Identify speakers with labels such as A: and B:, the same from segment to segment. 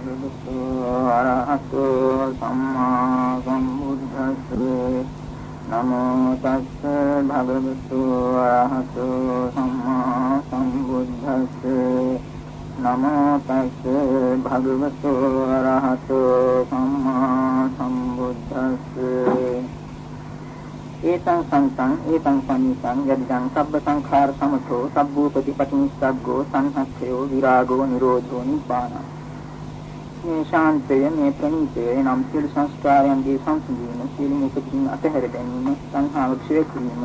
A: භගවතු අරහතෝ සම්මා සම්බුද්දස්සේ නමෝ තස්ස භගවතු අරහතෝ සම්මා සම්බුද්දස්සේ නමෝ තස්ස භගවතු අරහතෝ සම්මා සම්බුද්දස්සේ ඒතං සංසං ඒතං පනිසං යදිදං සබ්බ සංඛාර සමතෝ සබ්බූපති පටිනිස්සග්ගෝ සංහස්සයෝ විරාගෝ නිරෝධෝ නිබ්බාන මේ ශාන්තය මේ ප්‍රණීතය නම් සියලු සංස්කාරයන්ගේ සංසිඳීම සියලු උපතින් අතහැර දැමීම සංහාව ක්ෂය කිරීම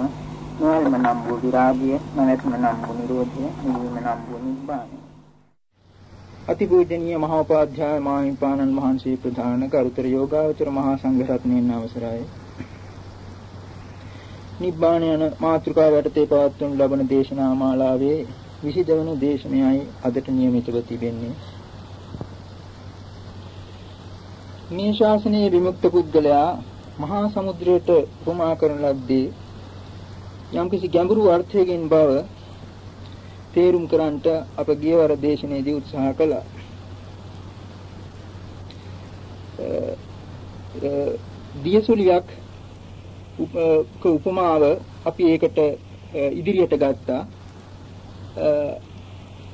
A: නොයල්ම නම් වූ විරාගය නැවැත්ම නම් වූ නිරෝධය නිවීම නම් වූ නිබ්බානය අතිපූජනීය මහෝපාධ්‍යාය මාහිමිපාණන් වහන්සේ ප්‍රධාන කරුතර යෝගාවචර මහා සංඝ රත්නයන් අවසරයි නිබ්බාන යන මාතෘකාව යටතේ පවත්වනු ලබන දේශනා මාලාවේ 22 වන දේශනයයි අදට නියමිතව තිබෙන්නේ. මේ ශාසනයේ විමුක්ත පුද්ගලයා මහා සමුද්‍රයට උපමා කරන ලද්දේ යම්කිසි ගැඹුරු අර්ථයකින් බව තේරුම් කරන්නට අප ගියවර දේශනයේදී උත්සාහ කළා. දියසුලියක් උපමාව අපි ඒකට ඉදිරියට ගත්තා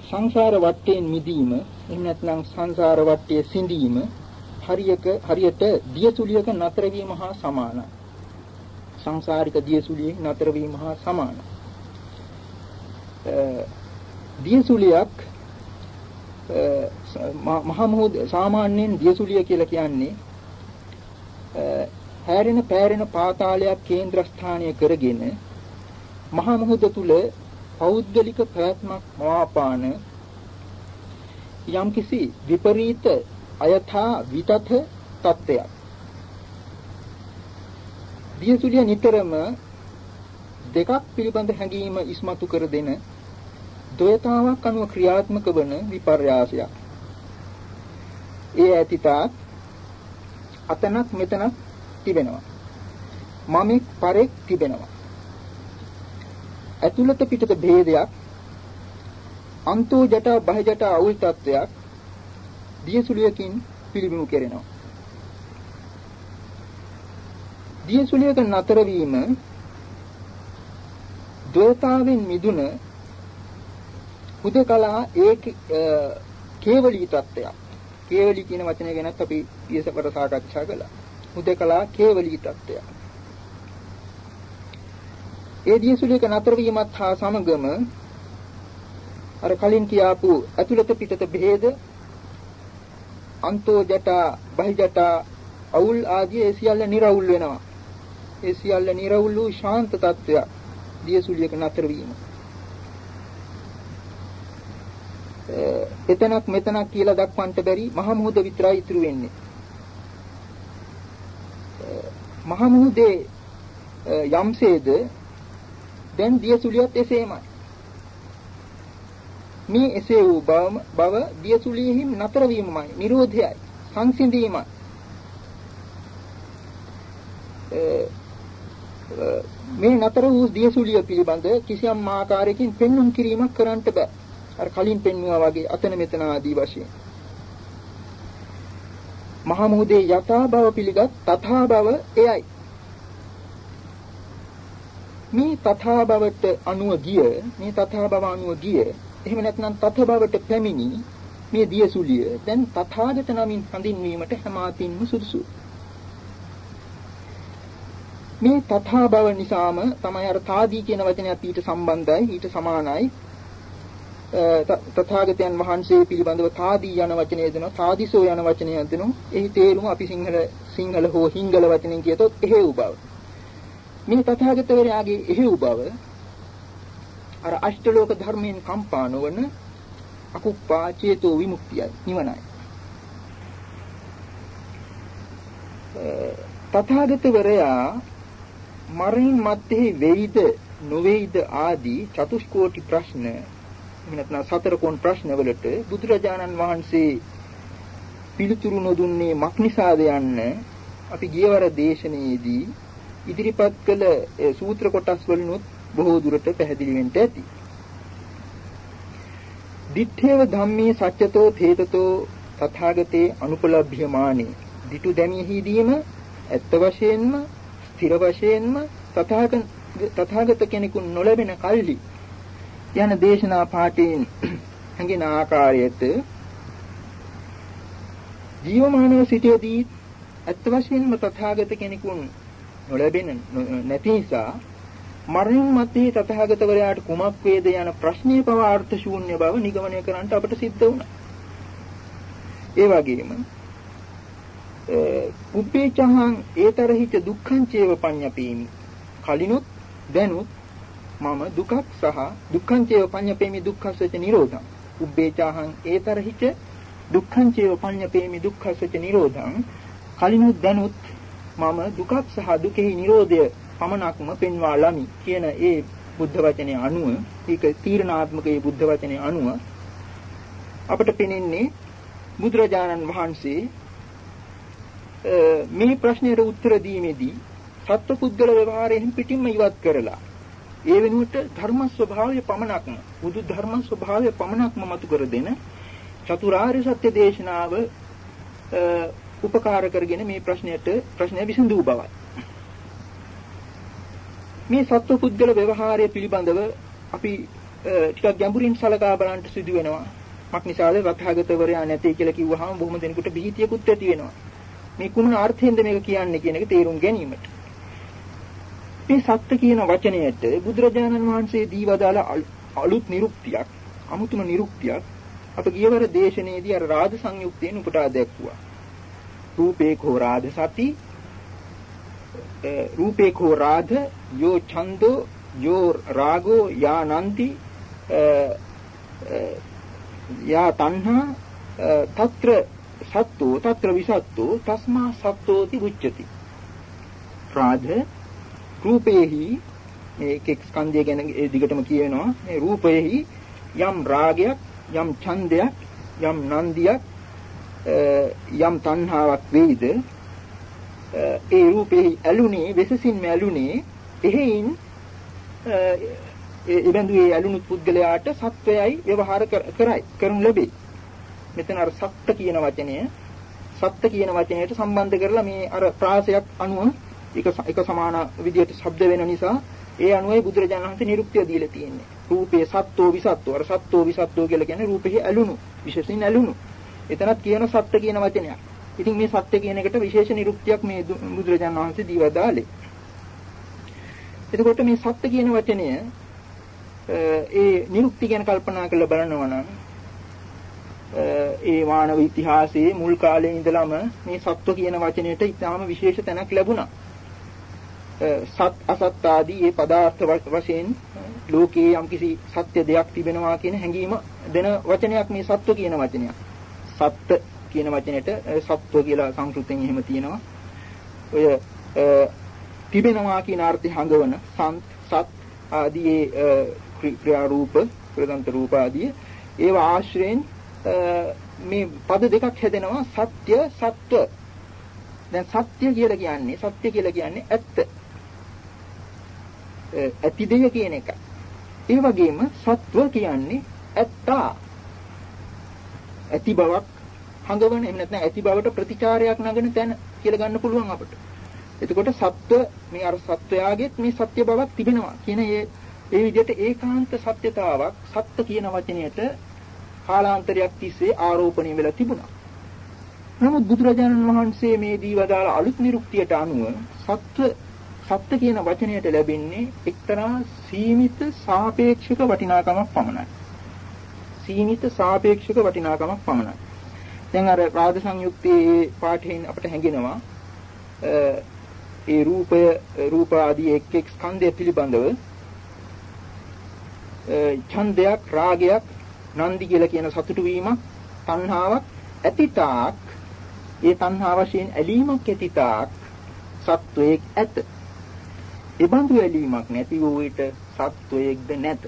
A: සංසාර වටයෙන් මිදීම එහෙම නැත්නම් සංසාර වටයේ සිඳීම හරියක හරියට දියසුලියක නතර වීම හා සමානයි සංසාරික දියසුලියේ නතර වීම හා සමානයි දියසුලියක් මහා මොහොත සාමාන්‍යයෙන් දියසුලිය කියලා කියන්නේ හැරෙන පෑරෙන පාතාලයක් කේන්ද්‍රස්ථානය කරගෙන මහා මුහුද තුල පෞද්ගලික ප්‍රයත්නක් මවාපාන යම්කිසි විපරීත අයථා විතත තත්ත්වයක්. දියසුලිය නිතරම දෙකක් පිළිබඳ හැඟීම ඉස්මතු කර දෙන ද්වයතාවක් අනුව ක්‍රියාත්මක වන විපර්යාසයක්. ඒ ඇතිතාක් අතනක් මෙතනක් තිබෙනවා. මමෙක් පරෙක් තිබෙනවා. ඇතුළත පිටත ભેදයක් අන්තෝ ජට බහ ජට අවුල් තත්වයක් දියසුලියකින් පිළිබිඹු කෙරෙනවා. දියසුලියක නතර වීම ද්වේතාවෙන් මිදුන හුදකලා ඒක කේවලී තත්ත්වයක්. කේවලී කියන වචනය ගැනත් අපි ඊසකට සාකච්ඡා කළා. හුදකලා කේවලී තත්ත්වයක්. ඒ දියසුලියක නතර වීමත් හා සමගම අර කලින් කියාපු ඇතුළත පිටත බෙහෙද අන්තෝ ජටා බහි ජටා අවුල් ආදී ඒ සියල්ල निराවුල් වෙනවා. ඒ සියල්ල निराවුල් වූ ශාන්ත තත්වයක් දියසුලියක නතර වීම. එතනක් මෙතනක් කියලා දක්වන්නට බැරි මහ මුහුද විතරයි ඉතුරු වෙන්නේ. මහ මුහුදේ යම්සේද දැන් දියසුලියත් එසේමයි. මේ එසේ වූ බව දියසුලියෙහි නතර වීමමයි, නිරෝධයයි, සංසිඳීමයි. මේ නතර වූ දියසුලිය පිළිබඳ කිසියම් ආකාරයකින් පෙන්눔 කිරීමක් කරන්නට බෑ. අර කලින් පෙන්වුවා වගේ අතන මෙතන ආදී වශයෙන්. මහා මුහුදේ යථා භව පිළිගත් තථා භව එයයි. මේ තථා භවට අනුව ගිය මේ තථා භව අනුව ගිය එහෙම නැත්නම් තථ භවට පැමිණි මේ දියසුලිය දැන් තථාගත නමින් හඳින්වීමට හැමාතින්ම සුදුසු. මේ තථා භව නිසාම තමයි අර තාදී කියන වචනයත් ඊට සම්බන්ධයි ඊට සමානයි. තථාගතයන් වහන්සේ පිළිබඳව තාදී යන වචනය දෙනවා තාදිසෝ යන වචනය දෙනවා. එහි තේරුම අපි සිංහල සිංහල හෝ හිංගල වචනෙන් කියතොත් එහෙව් බව. මේ තථාගතවරයාගේ එහෙව් බව අර අෂ්ටලෝක ධර්මයෙන් කම්පා නොවන අකුප්පා චේතෝ විමුක්තියයි නිවනයි. තථාගතවරයා මරණින් මත්තේ වෙයිද නොවේයිද ආදී චතුස්කෝටි ප්‍රශ්න එහෙම නැත්නම් සතර කොන් ප්‍රශ්නවලට බුදුරජාණන් වහන්සේ පිළිතුරු නොදුන්නේ මක් නිසාද යන්න අපි ගියවර දේශනාවේදී ඉදිරිපත් කළ සූත්‍ර කොටස් වලිනුත් බොහෝ දුරට පැහැදිලි වෙන්න ඇති. දිත්තේව ධම්මේ සත්‍යතෝ තේතතෝ තථාගතේ අනුපලබ්ධ්‍යමානේ ditu දැමියෙහිදීම ඇත්ත වශයෙන්ම ස්ථිර වශයෙන්ම තථාගත කෙනෙකුන් නොලැබෙන කල්ලි යන දේශනා පාඨයෙන් හැඟෙන ආකාරයට ජීවමානව සිටියදී ඇත්ත වශයෙන්ම තථාගත කෙනෙකුන් නොලැබෙන නැති නිසා මරණින් මත්තේ තථාගතවරයාට කුමක් වේද යන ප්‍රශ්නයේ පව අර්ථ ශූන්‍ය බව නිගමනය කරන්නට අපට සිද්ධ වුණා. ඒ වගේම උපේචහං ඒතරහිත දුක්ඛං චේව පඤ්ඤපේමි. කලිනුත් දැනුත් මම දුකක් සහ දුක්ඛං චේව පඤ්ඤපේමි දුක්ඛස්සච නිරෝධං. උපේචහං ඒතරහිත දුක්ඛං චේව පඤ්ඤපේමි දුක්ඛස්සච නිරෝධං. කලිනුත් දැනුත් මම දුකක් සහ දුකෙහි නිරෝධය පමණක්ම පෙන්වා ලමි කියන ඒ බුද්ධ වචනේ අනුව ඒක තීරණාත්මක ඒ බුද්ධ වචනේ අනුව අපට පෙනෙන්නේ බුදුරජාණන් වහන්සේ මේ ප්‍රශ්නෙට උත්තර දීමේදී සත්පුද්ගල ව්‍යවහාරයෙන් පිටින්ම ඉවත් කරලා ඒ වෙනුවට ධර්ම ස්වභාවය පමණක්ම බුදු ධර්ම ස්වභාවය පමණක්ම මතු කර දෙන චතුරාර්ය සත්‍ය දේශනාව උපකාර කරගෙන මේ ප්‍රශ්නයට ප්‍රශ්නය විසඳූ බවයි. මේ සත්පුද්ගල ව්‍යවහාරය පිළිබඳව අපි ටිකක් ගැඹුරින් සලකා බලන්න සිදු වෙනවා. මක්නිසාද වතහාගතවරයා නැtei කියලා කිව්වහම බොහොම දෙනෙකුට බිහිතියකුත් ඇති වෙනවා. මේ කුමන අර්ථයෙන්ද මේක කියන්නේ කියන එක තේරුම් ගැනීමට. මේ සත්‍ය කියන වචනයට බුදුරජාණන් වහන්සේ දීවදාල අලුත් නිරුක්තියක්, අමුතුම නිරුක්තියක් අප ගියවර දේශනයේදී අර රාජ සංයුක්තයෙන් උපුටා දැක්වුවා. රූපේ කෝ රාධ සති රූපේ කෝ රාධ යෝ ඡන්தோ යෝ රාගෝ යානಂತಿ යා තණ්හා తත්‍ර සත්තු తත්‍ර විසත්තු తස්මා සත්තෝති උච්චති. රාධ රූපේහි මේ එක් ස්කන්ධය ගැන ඒ දිගටම කියනවා. මේ රූපයේහි යම් රාගයක් යම් ඡන්දයක් යම් නන්දියක් යම් තණ්හාවක් වෙයිද ඒ රූපෙහි ඇලුනේ වෙසසින්ම ඇලුනේ එහෙයින් ඒ ඉබඳු ඒ ඇලුණු පුද්ගලයාට සත්වයයි ව්‍යවහාර කරයි කරනු ලැබේ. මෙතන අර සත්ත්‍ය කියන වචනය සත්ත්‍ය කියන වචනයට සම්බන්ධ කරලා මේ අර ප්‍රාසයක් අනුව එක එක සමාන විදියට ශබ්ද වෙන නිසා ඒ අනුවයි බුදුරජාණන් වහන්සේ නිරුක්තිය දීලා තියෙන්නේ. රූපේ සත්ත්වෝ විසත්ත්වෝ අර සත්ත්වෝ විසත්ත්වෝ කියලා කියන්නේ රූපෙහි ඇලුණු විශේෂයෙන් ඇලුණු එතනත් කියන සත්‍ය කියන වචනයක්. ඉතින් මේ සත්‍ය කියන එකට විශේෂ නිරුක්තියක් මේ බුදුරජාණන් වහන්සේ දීවදාලේ. එතකොට මේ සත්‍ය කියන වචනය ඒ නිරුක්ති ගැන කල්පනා කරලා බලනවා නම් ඒ මානව ඉතිහාසයේ මුල් කාලේ ඉඳලම මේ සත්ව කියන වචනයට ඉතාම විශේෂ තැනක් ලැබුණා. සත් අසත් ආදී මේ පදාර්ථ වශයෙන් ලෝකයේ යම්කිසි සත්‍ය දෙයක් තිබෙනවා කියන හැඟීම දෙන වචනයක් මේ සත්ව කියන වචනයක්. සත්ත්‍ය කියන වචනෙට සත්ව කියලා සංස්කෘතෙන් එහෙම තියෙනවා. ඔය තිබෙනවා කියන අර්ථය හඟවන සත් සත් ආදී ක්‍රියා රූප, ප්‍රදන්ත රූප ආදී ඒවා ආශ්‍රයෙන් මේ පද දෙකක් හැදෙනවා සත්‍ය සත්ව. දැන් සත්‍ය කියලා කියන්නේ සත්‍ය කියලා කියන්නේ ඇත්ත. ඇති දෙය කියන එක. ඒ වගේම සත්ව කියන්නේ ඇත්තා. ඇති බවක් හඟවන එහෙම නැත්නම් ඇති බවට ප්‍රතිචාරයක් නගන තැන කියලා ගන්න පුළුවන් අපිට. එතකොට සත්‍ය මේ අර සත්වයාගෙත් මේ සත්‍ය බවක් තිබෙනවා කියන ඒ ඒ විදිහට ඒකාන්ත සත්‍යතාවක් සත්‍ය කියන වචනයට කාලාන්තරයක් තිස්සේ ආරෝපණය වෙලා තිබුණා. නමුත් බුදුරජාණන් වහන්සේ මේ දීවදාල අලුත් නිරුක්තියට අනුව සත්‍ය සත්‍ය කියන වචනයට ලැබෙන්නේ එක්තරා සීමිත සාපේක්ෂක වටිනාකමක් පමණයි. සීමිත සාපේක්ෂක වටිනාකමක් පමණයි. දැන් අර රාග සංයුක්තයේ පාඨයෙන් අපට හැඟෙනවා ඒ රූපය රූප ආදී එක් එක් ස්කන්ධය පිළිබඳව ඡන්දයක් රාගයක් නන්දි කියලා කියන සතුටු වීමක් තණ්හාවක් ඇතිතාක් ඒ තණ්හා වශයෙන් ඇලීමක් ඇතිතාක් සත්වයක් ඇත. ඒ බඳු ඇලීමක් නැති වූ විට සත්වයක්ද නැත.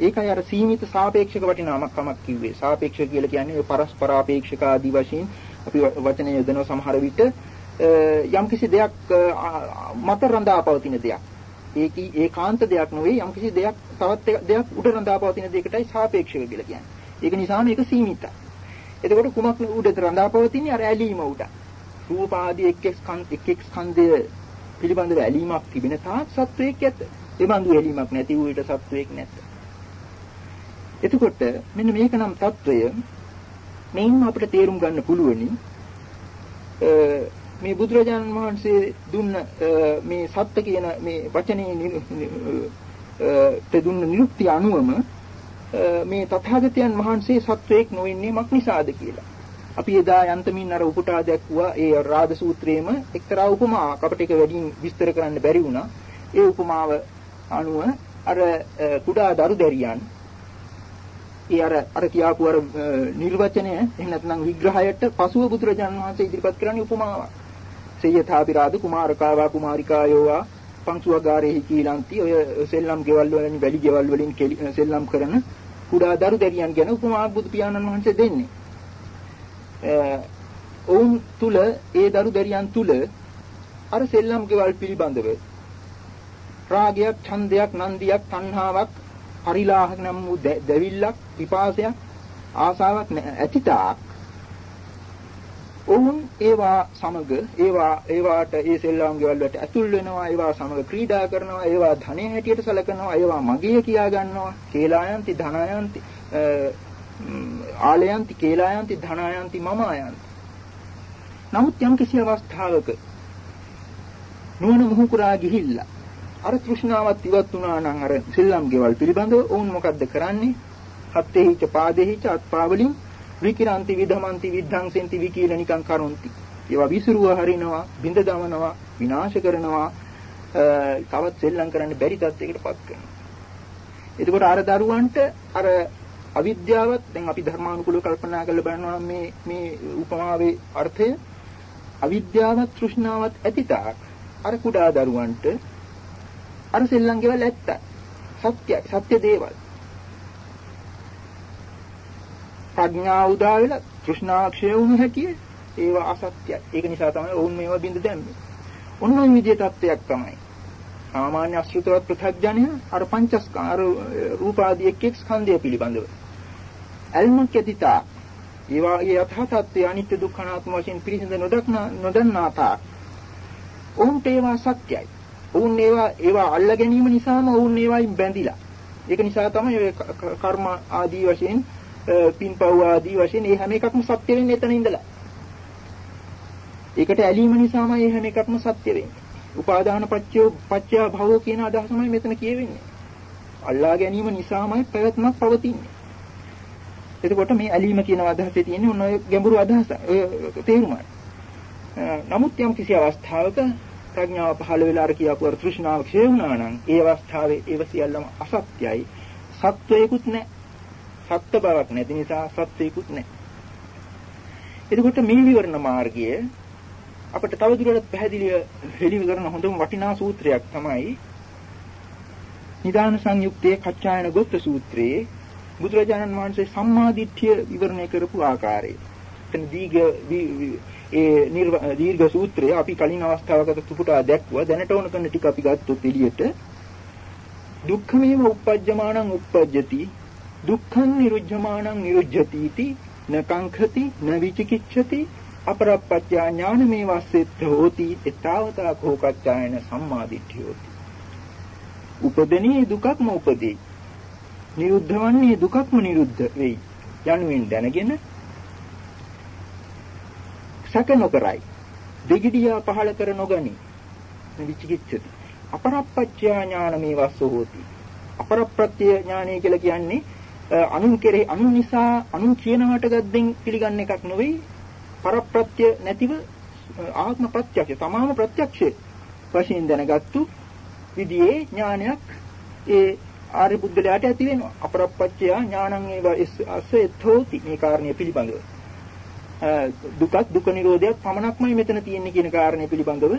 A: ඒකයි අර සීමිත සාපේක්ෂක වටිනාමකමක් කිව්වේ. සාපේක්ෂක කියලා කියන්නේ පරස්පරාපේක්ෂක ආදී වශයෙන් අපි වචනය යොදන සමහර විට යම්කිසි දෙයක් මත රඳා පවතින දෙයක්. ඒකී ඒකාන්ත දෙයක් නෙවෙයි යම්කිසි දෙයක් තවත් දෙයක් උඩ රඳා පවතින දෙයකටයි සාපේක්ෂක කියලා කියන්නේ. ඒක නිසා මේක සීමිතයි. එතකොට කුමක් උඩට රඳා පවතින්නේ අර ඇලීම උඩ. රූප ආදී එක් එක් ස්කන්ධ එක් එක් ස්කන්ධය පිළිබඳව ඇලීමක් තිබෙන තාක් සත්වයක් ඇත. ඒ බඳු ඇලීමක් නැති වූ විට සත්වයක් නැත. එතකොට මෙන්න මේකනම් తত্ত্বය මෙයින් අපිට තේරුම් ගන්න පුළුවනි මේ බුදුරජාණන් වහන්සේ දුන්න මේ සත්‍ය කියන මේ වචනේ තෙදුන්න නිරුක්ති අනුවම මේ තථාගතයන් වහන්සේ සත්වයක් නොවෙන්නේ මක් නිසාද කියලා. අපි එදා යන්තමින් අර උපුටා දැක්ුවා ඒ රාද සූත්‍රයේම එක්තරා උපමාවක් අපිට ඒක වැඩියෙන් විස්තර කරන්න බැරි වුණා. ඒ උපමාව අනුව අර කුඩා දරු දැරියන් ඒ අර අර කියාපු අර නිර්වචනය එහෙම නැත්නම් විග්‍රහයට පසුව බුදුරජාණන් වහන්සේ ඉදිරිපත් කරන්නේ උපමාවක්. සේයථාපිරාද කුමාරකාවා කුමාරිකායෝවා පංසුවගාරෙහි කීලන්ති ඔය සෙල්ලම් ගෙවල් වලින් වැලි ගෙවල් වලින් සෙල්ලම් කරන කුඩා දරු දැරියන් ගැන උපමාවක් බුදු පියාණන් වහන්සේ දෙන්නේ. ඔවුන් තුල ඒ දරු දැරියන් තුල අර සෙල්ලම් ගෙවල් පිළිබඳව රාගයක්, ඡන්දයක්, නන්දියක්, තණ්හාවක්, පරිලාහ නම් වූ දැවිල්ලක්, විපාසයක්, ආසාවක් ඇතිතාක් ඔවුන් ඒවා සමග ඒවා ඒවාට ඒ සෙල්ලම් ගෙවල් වලට ඇතුල් වෙනවා ඒවා සමග ක්‍රීඩා කරනවා ඒවා ධනෙ හැටියට සැලකනවා ඒවා මගේ කියා ගන්නවා කේලායන්ති ධනායන්ති ආලයන්ති කේලායන්ති ධනායන්ති මම ආයන්ති නමුත් යම් කිසි අවස්ථාවක නුවණ මුහු කරා ගිහිල්ලා අර තෘෂ්ණාවත් ඉවත් වුණා නම් අර සෙල්ලම් ගෙවල් පිළිබඳව ඔවුන් මොකද්ද කරන්නේ හත්තේහිච පාදේහිච අත්පාවලින් විකිරන්ති විධමන්ති විද්ධංසෙන්ති විකීල නිකං කරොන්ති. ඒවා විසිරුව හරිනවා, බිඳ දමනවා, විනාශ කරනවා, තවත් සෙල්ලම් කරන්න බැරි තත්යකටපත් කරනවා. එතකොට අර දරුවන්ට අර අවිද්‍යාවත් දැන් අපි ධර්මානුකූලව කල්පනා කරලා බලනවා මේ මේ උපමාවේ අර්ථය අවිද්‍යාවත් තෘෂ්ණාවත් ඇතිතාක් අර කුඩා දරුවන්ට අර සෙල්ලම් ගෙවල් ඇත්ත සත්‍ය සත්‍ය දේවල් ප්‍රඥාව උදා වෙලා තෘෂ්ණාක්ෂය වුණු හැටිය ඒවා අසත්‍යයි. ඒක නිසා තමයි ඔවුන් මේවා බින්ද දැම්මේ. ඔන්න ඔය විදිහේ තත්ත්වයක් තමයි. සාමාන්‍ය අසෘතවත් පෘථග්ජනය අර පංචස්කාර රූපාදී එක් එක් ස්කන්ධය පිළිබඳව. අල්මක් යතිතා ඒවා ඒ යථා තත්ත්වය අනිත්‍ය දුක්ඛ අනාත්ම වශයෙන් පිළිසිඳ නොදක්නා නොදන්නාතා. ඔවුන්ට ඒවා සත්‍යයි. ඔවුන් ඒවා ඒවා අල්ලා ගැනීම නිසාම ඔවුන් ඒවායින් බැඳිලා. ඒක නිසා තමයි ඔය කර්ම ආදී වශයෙන් පින්පව් ආදී වශයෙන් මේ හැම එකක්ම සත්‍ය වෙන්නේ එතන ඉඳලා. ඒකට ඇලීම නිසාම මේ හැම එකක්ම සත්‍ය වෙන්නේ. උපාදාන පත්‍ය පත්‍ය භවෝ කියන අදහසමයි මෙතන කියවෙන්නේ. අල්ලා ගැනීම නිසාමයි පැවැත්මක් පවතින්නේ. එතකොට මේ ඇලීම කියන අදහසේ තියෙන්නේ ඔන්න ඔය ගැඹුරු අදහස. ඔය තේරුමයි. නමුත් යම් කිසි අවස්ථාවක ප්‍රඥාව පහළ වෙලා අර කියපු අර තෘෂ්ණාව ක්ෂය වුණා නම් ඒ අවස්ථාවේ ඒව සියල්ලම අසත්‍යයි. සත්වයකුත් නැහැ. සත්‍ය බවක් නැති නිසා සත්‍යයකුත් නැහැ. එතකොට මේ විවරණ මාර්ගය අපිට තවදුරටත් පැහැදිලිව හෙළිව කරන හොඳම වටිනා සූත්‍රයක් තමයි නිදාන සංයුක්තයේ කච්චායන ගොත්ත සූත්‍රයේ බුදුරජාණන් වහන්සේ සම්මාදිට්ඨිය විවරණය කරපු ආකාරය. එතන දීඝ ඒ දීර්ඝ සූත්‍රය අපි කලින් අවස්ථාවකට තුපුටා දැක්වුවා. දැනට ඕන කරන ටික අපි ගත්තොත් එළියට. දුක්ඛමේව uppajjamanan uppajjati දුක්ඛං නිරුද්ධමානං නිරුද්ධති इति නකංඛති නවිචිකිච්ඡති අපරප්පච්චා ඥානමේ වස්සෙත් හෝති. ඊතාවතා කෝකච්ඡායන සම්මාදිට්ඨියෝති. උපදෙනී දුකක්ම උපදී නිරුද්ධ වන්නේ දුකක්ම නිරුද්ධ වෙයි. යනුවෙන් දැනගෙන සැක නොකරයි. දෙගිඩියා පහල කර නොගනි. විචිකිච්ඡති අපරප්පච්චා ඥානමේ වස්ස හෝති අපරප්‍රත්‍ය ඥානය කියලා කියන්නේ අනුන් කෙරෙහි අනුන් නිසා අනුන් කියනවට ගද්දෙන් පිළිගන්න එකක් නෙවෙයි පරප්‍රත්‍ය නැතිව ආත්ම ප්‍රත්‍යක්ෂ තමාම ප්‍රත්‍යක්ෂ වශයෙන් දැනගත්තු විදිහේ ඥානයක් ඒ ආර්ය බුද්ධලයාට ඇති වෙනවා. අපරප්පච්චය ඥානං ඒව අසෙතෝති මේ කාරණය පිළිබඳව. දුකක් දුක නිරෝධයක් පමණක්මයි මෙතන තියෙන්නේ කියන කාරණය පිළිබඳව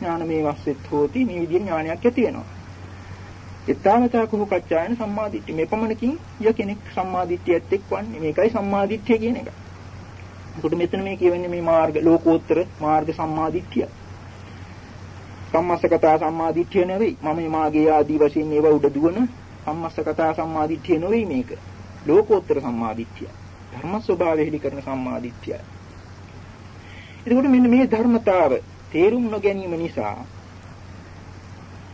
A: ඥානමේ වස්සෙත් හෝති මේ විදිහේ ඥානයක් ඇති වෙනවා එතාවතා කුහ කච්චායන සම්මාදිට්ඨිය. මේ පමණකින් ය කෙනෙක් සම්මාදිට්ඨියත් එක්වන්නේ. මේකයි සම්මාදිට්ඨිය කියන එක. ඒකට මෙතන මේ කියවෙන්නේ මේ මාර්ග ලෝකෝත්තර මාර්ග සම්මාදිට්ඨිය. සම්මස්සකතා සම්මාදිට්ඨිය නෙවෙයි. මම මාගේ ආදී වශයෙන් මේවා උඩ දුවන සම්මස්සකතා සම්මාදිට්ඨිය නෙවෙයි මේක. ලෝකෝත්තර සම්මාදිට්ඨිය. ධර්ම ස්වභාවය හෙළි කරන සම්මාදිට්ඨියයි. එතකොට මෙන්න මේ ධර්මතාව තේරුම් නොගැනීම නිසා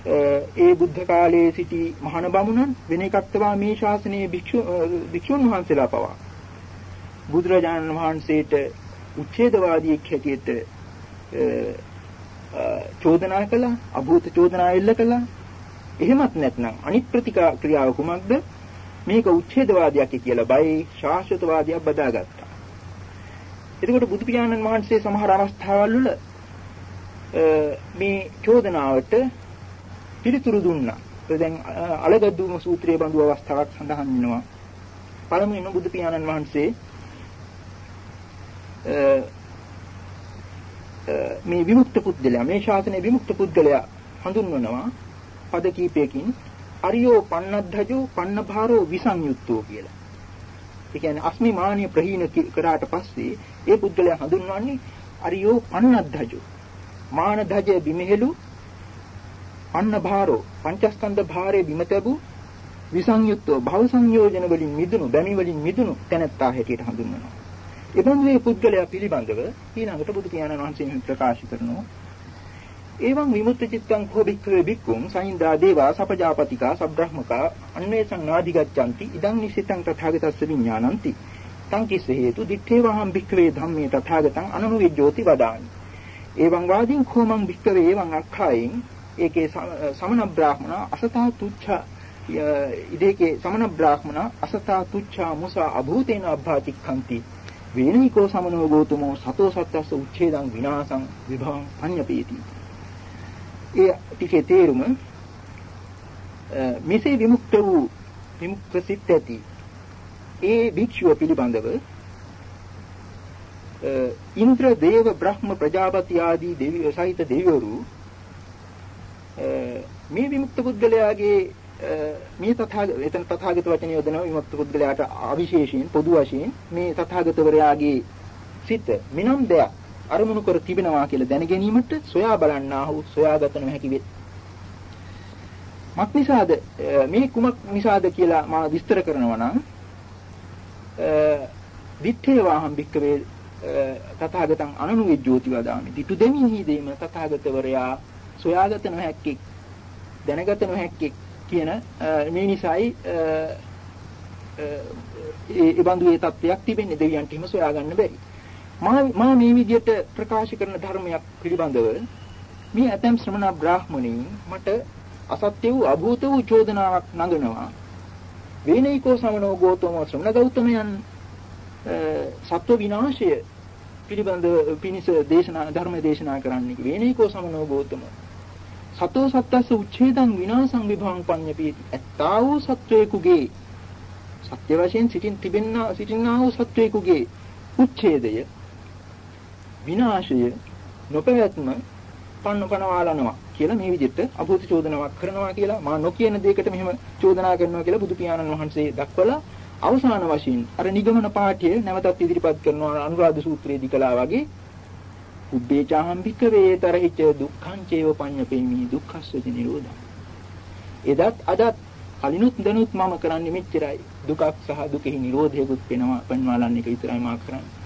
A: ඒ බුද්ධ කාලයේ සිටි මහාන බමුණන් වෙන එකක් තවා මේ ශාසනයේ භික්ෂු භික්ෂුන් වහන්සේලා පවා. බුදුරජාණන් වහන්සේට උච්ඡේදවාදියෙක් හැටියට චෝදනා කළා අභූත චෝදනා එල්ල කළා. එහෙමත් නැත්නම් අනිත් ප්‍රතික්‍රියාව කුමක්ද? මේක උච්ඡේදවාදයක් කියලා බයි ශාස්ත්‍රවාදියක් බදාගත්තා එතකොට බුදු පියාණන් වහන්සේ සමහර අවස්ථාවල් වල මේ චෝදනාවට පිළිතුරු දුන්නා. ඒ දැන් අලගද්දුම සූත්‍රයේ බඳු අවස්ථාවක් සඳහන් වෙනවා. පළමුවෙන්ම බුදු පියාණන් වහන්සේ මේ විමුක්ත පුද්ගලයා මේ ශාසනයේ විමුක්ත පුද්ගලයා හඳුන්වනවා පද කීපයකින් අරියෝ පන්නද්ධජෝ පන්නභාරෝ විසංයුක්තෝ කියලා. ඒ කියන්නේ අස්මිමානිය ප්‍රහීන කරාට පස්සේ ඒ පුද්ගලයා හඳුන්වන්නේ අරියෝ පන්නද්ධජෝ මාන ධජ බිමෙහෙලු අන්න භාරෝ පංචස්කන්ධ භාරයේ බිම තැබූ විසංයුක්තෝ භව සංයෝජන වලින් මිදුණු බැමි වලින් මිදුණු තැනැත්තා හැටියට හඳුන්වනවා. එබඳු මේ පුද්ගලයා පිළිබඳව ඊළඟට බුදු පියාණන් වහන්සේ ප්‍රකාශ කරනවා. එවං විමුක්ත චිත්තං කෝ භික්ඛවේ භික්ඛුං සයින්දා දේවා සපජාපතිකා සබ්‍රහ්මකා අන්වේසං නාදිගච්ඡanti ඉදං නිසිතං තථාගතස්ස විඥානಂತಿ. තං කිස්ස හේතු දිත්තේවහං භික්ඛවේ ධම්මේ තථාගතං අනනුවිජ්ජෝති වදාමි. එවං වාදීන් කෝමං භික්ඛවේ එවං අක්ඛායින් ඒකේ සමන බ්‍රාහ්මණ අසතා තුච්ඡ ඉදේකේ සමන බ්‍රාහ්මණ අසතා තුච්ඡ මුසා අභූතේන අබ්භාතික්ඛන්ති වේනිකෝ සමනෝ ගෝතමෝ සතෝ සත්තස්ස උච්ඡේදං විනාසං විභවං අඤ්ඤපේති ඒ ටිකේ තේරුම මෙසේ විමුක්ත වූ විමුක්ත සිත් ඇති ඒ භික්ෂුව පිළිබඳව ඉන්ද්‍ර දේව බ්‍රහ්ම ප්‍රජාපති ආදී දෙවියෝ සහිත දෙවිවරු මේ විමුක්ත පුද්ගලයාගේ මේ තථාගත එතන තථාගත වචනය යොදනවා විමුක්ත පුද්ගලයාට අවිශේෂයෙන් පොදු වශයෙන් මේ තථාගතවරයාගේ සිත මිනම් දෙයක්. අරමුණු කර තිබෙනවා කියලා දැන ගැනීමට සොයා බලන්නා වූ සොයාගත නොහැකි වේ. මක් නිසාද මේ කුමක් නිසාද කියලා මා විස්තර කරනවා නම් දිත්තේ වාහම් භික්කවේ තථාගතං අනනුවිජ්ජෝති වදාමි. ditu දෙමිහි දෙම තථාගතවරයා සොයාගත නොහැක්කෙක් දැනගත නොහැක්කෙක් කියන මේ නිසායි ඒ බඳු ඒ තත්ත්වයක් තිබෙන්නේ දෙවියන්ට හිම සොයාගන්න බැරි. මා මා මේ විදිහට ප්‍රකාශ කරන ධර්මයක් පිළිබඳව මේ ඇතම් ශ්‍රමණ බ්‍රාහ්මණීන් මට අසත්‍ය වූ අභූත වූ චෝදනාවක් නඟනවා. වේනයිකෝ සමනෝ ගෝතමෝ ශ්‍රමණ ගෞතමයන් සත්ව විනාශය පිළිබඳ පිනිස දේශනා ධර්ම දේශනා කරන්නේ වේනීකෝ සමනෝ ගෝතම සතෝ සත්තස්ස උච්ඡේදං විනාසං විභවං පඤ්ඤපීති ඇත්තා වූ සත්වේකුගේ සත්‍ය වශයෙන් සිටින් තිබෙන්නා සිටින්නා වූ සත්වේකුගේ උච්ඡේදය විනාශය නොපැවැත්ම පන්න පනවාලනවා කියලා මේ විදිහට අභූත චෝදනාවක් කරනවා කියලා මා නොකියන දෙයකට මෙහෙම චෝදනා කරනවා කියලා බුදු පියාණන් වහන්සේ දක්වලා අවසාන වශයෙන් අර නිගමන පාඨය නැවතත් ඉදිරිපත් කරනවා අනුරාධ සූත්‍රයේදී කළා වගේ උබ්බේචාහම් භික්කවේ තරහිච දුක්ඛං චේව පඤ්ඤපේමි දුක්ඛස්සච නිරෝධං. එදත් අදත් කලිනුත් දනුත් මම කරන්නේ මෙච්චරයි. දුකක් සහ දුකෙහි නිරෝධයකුත් වෙනවා. පන්වාලන්න එක විතරයි මා කරන්නේ.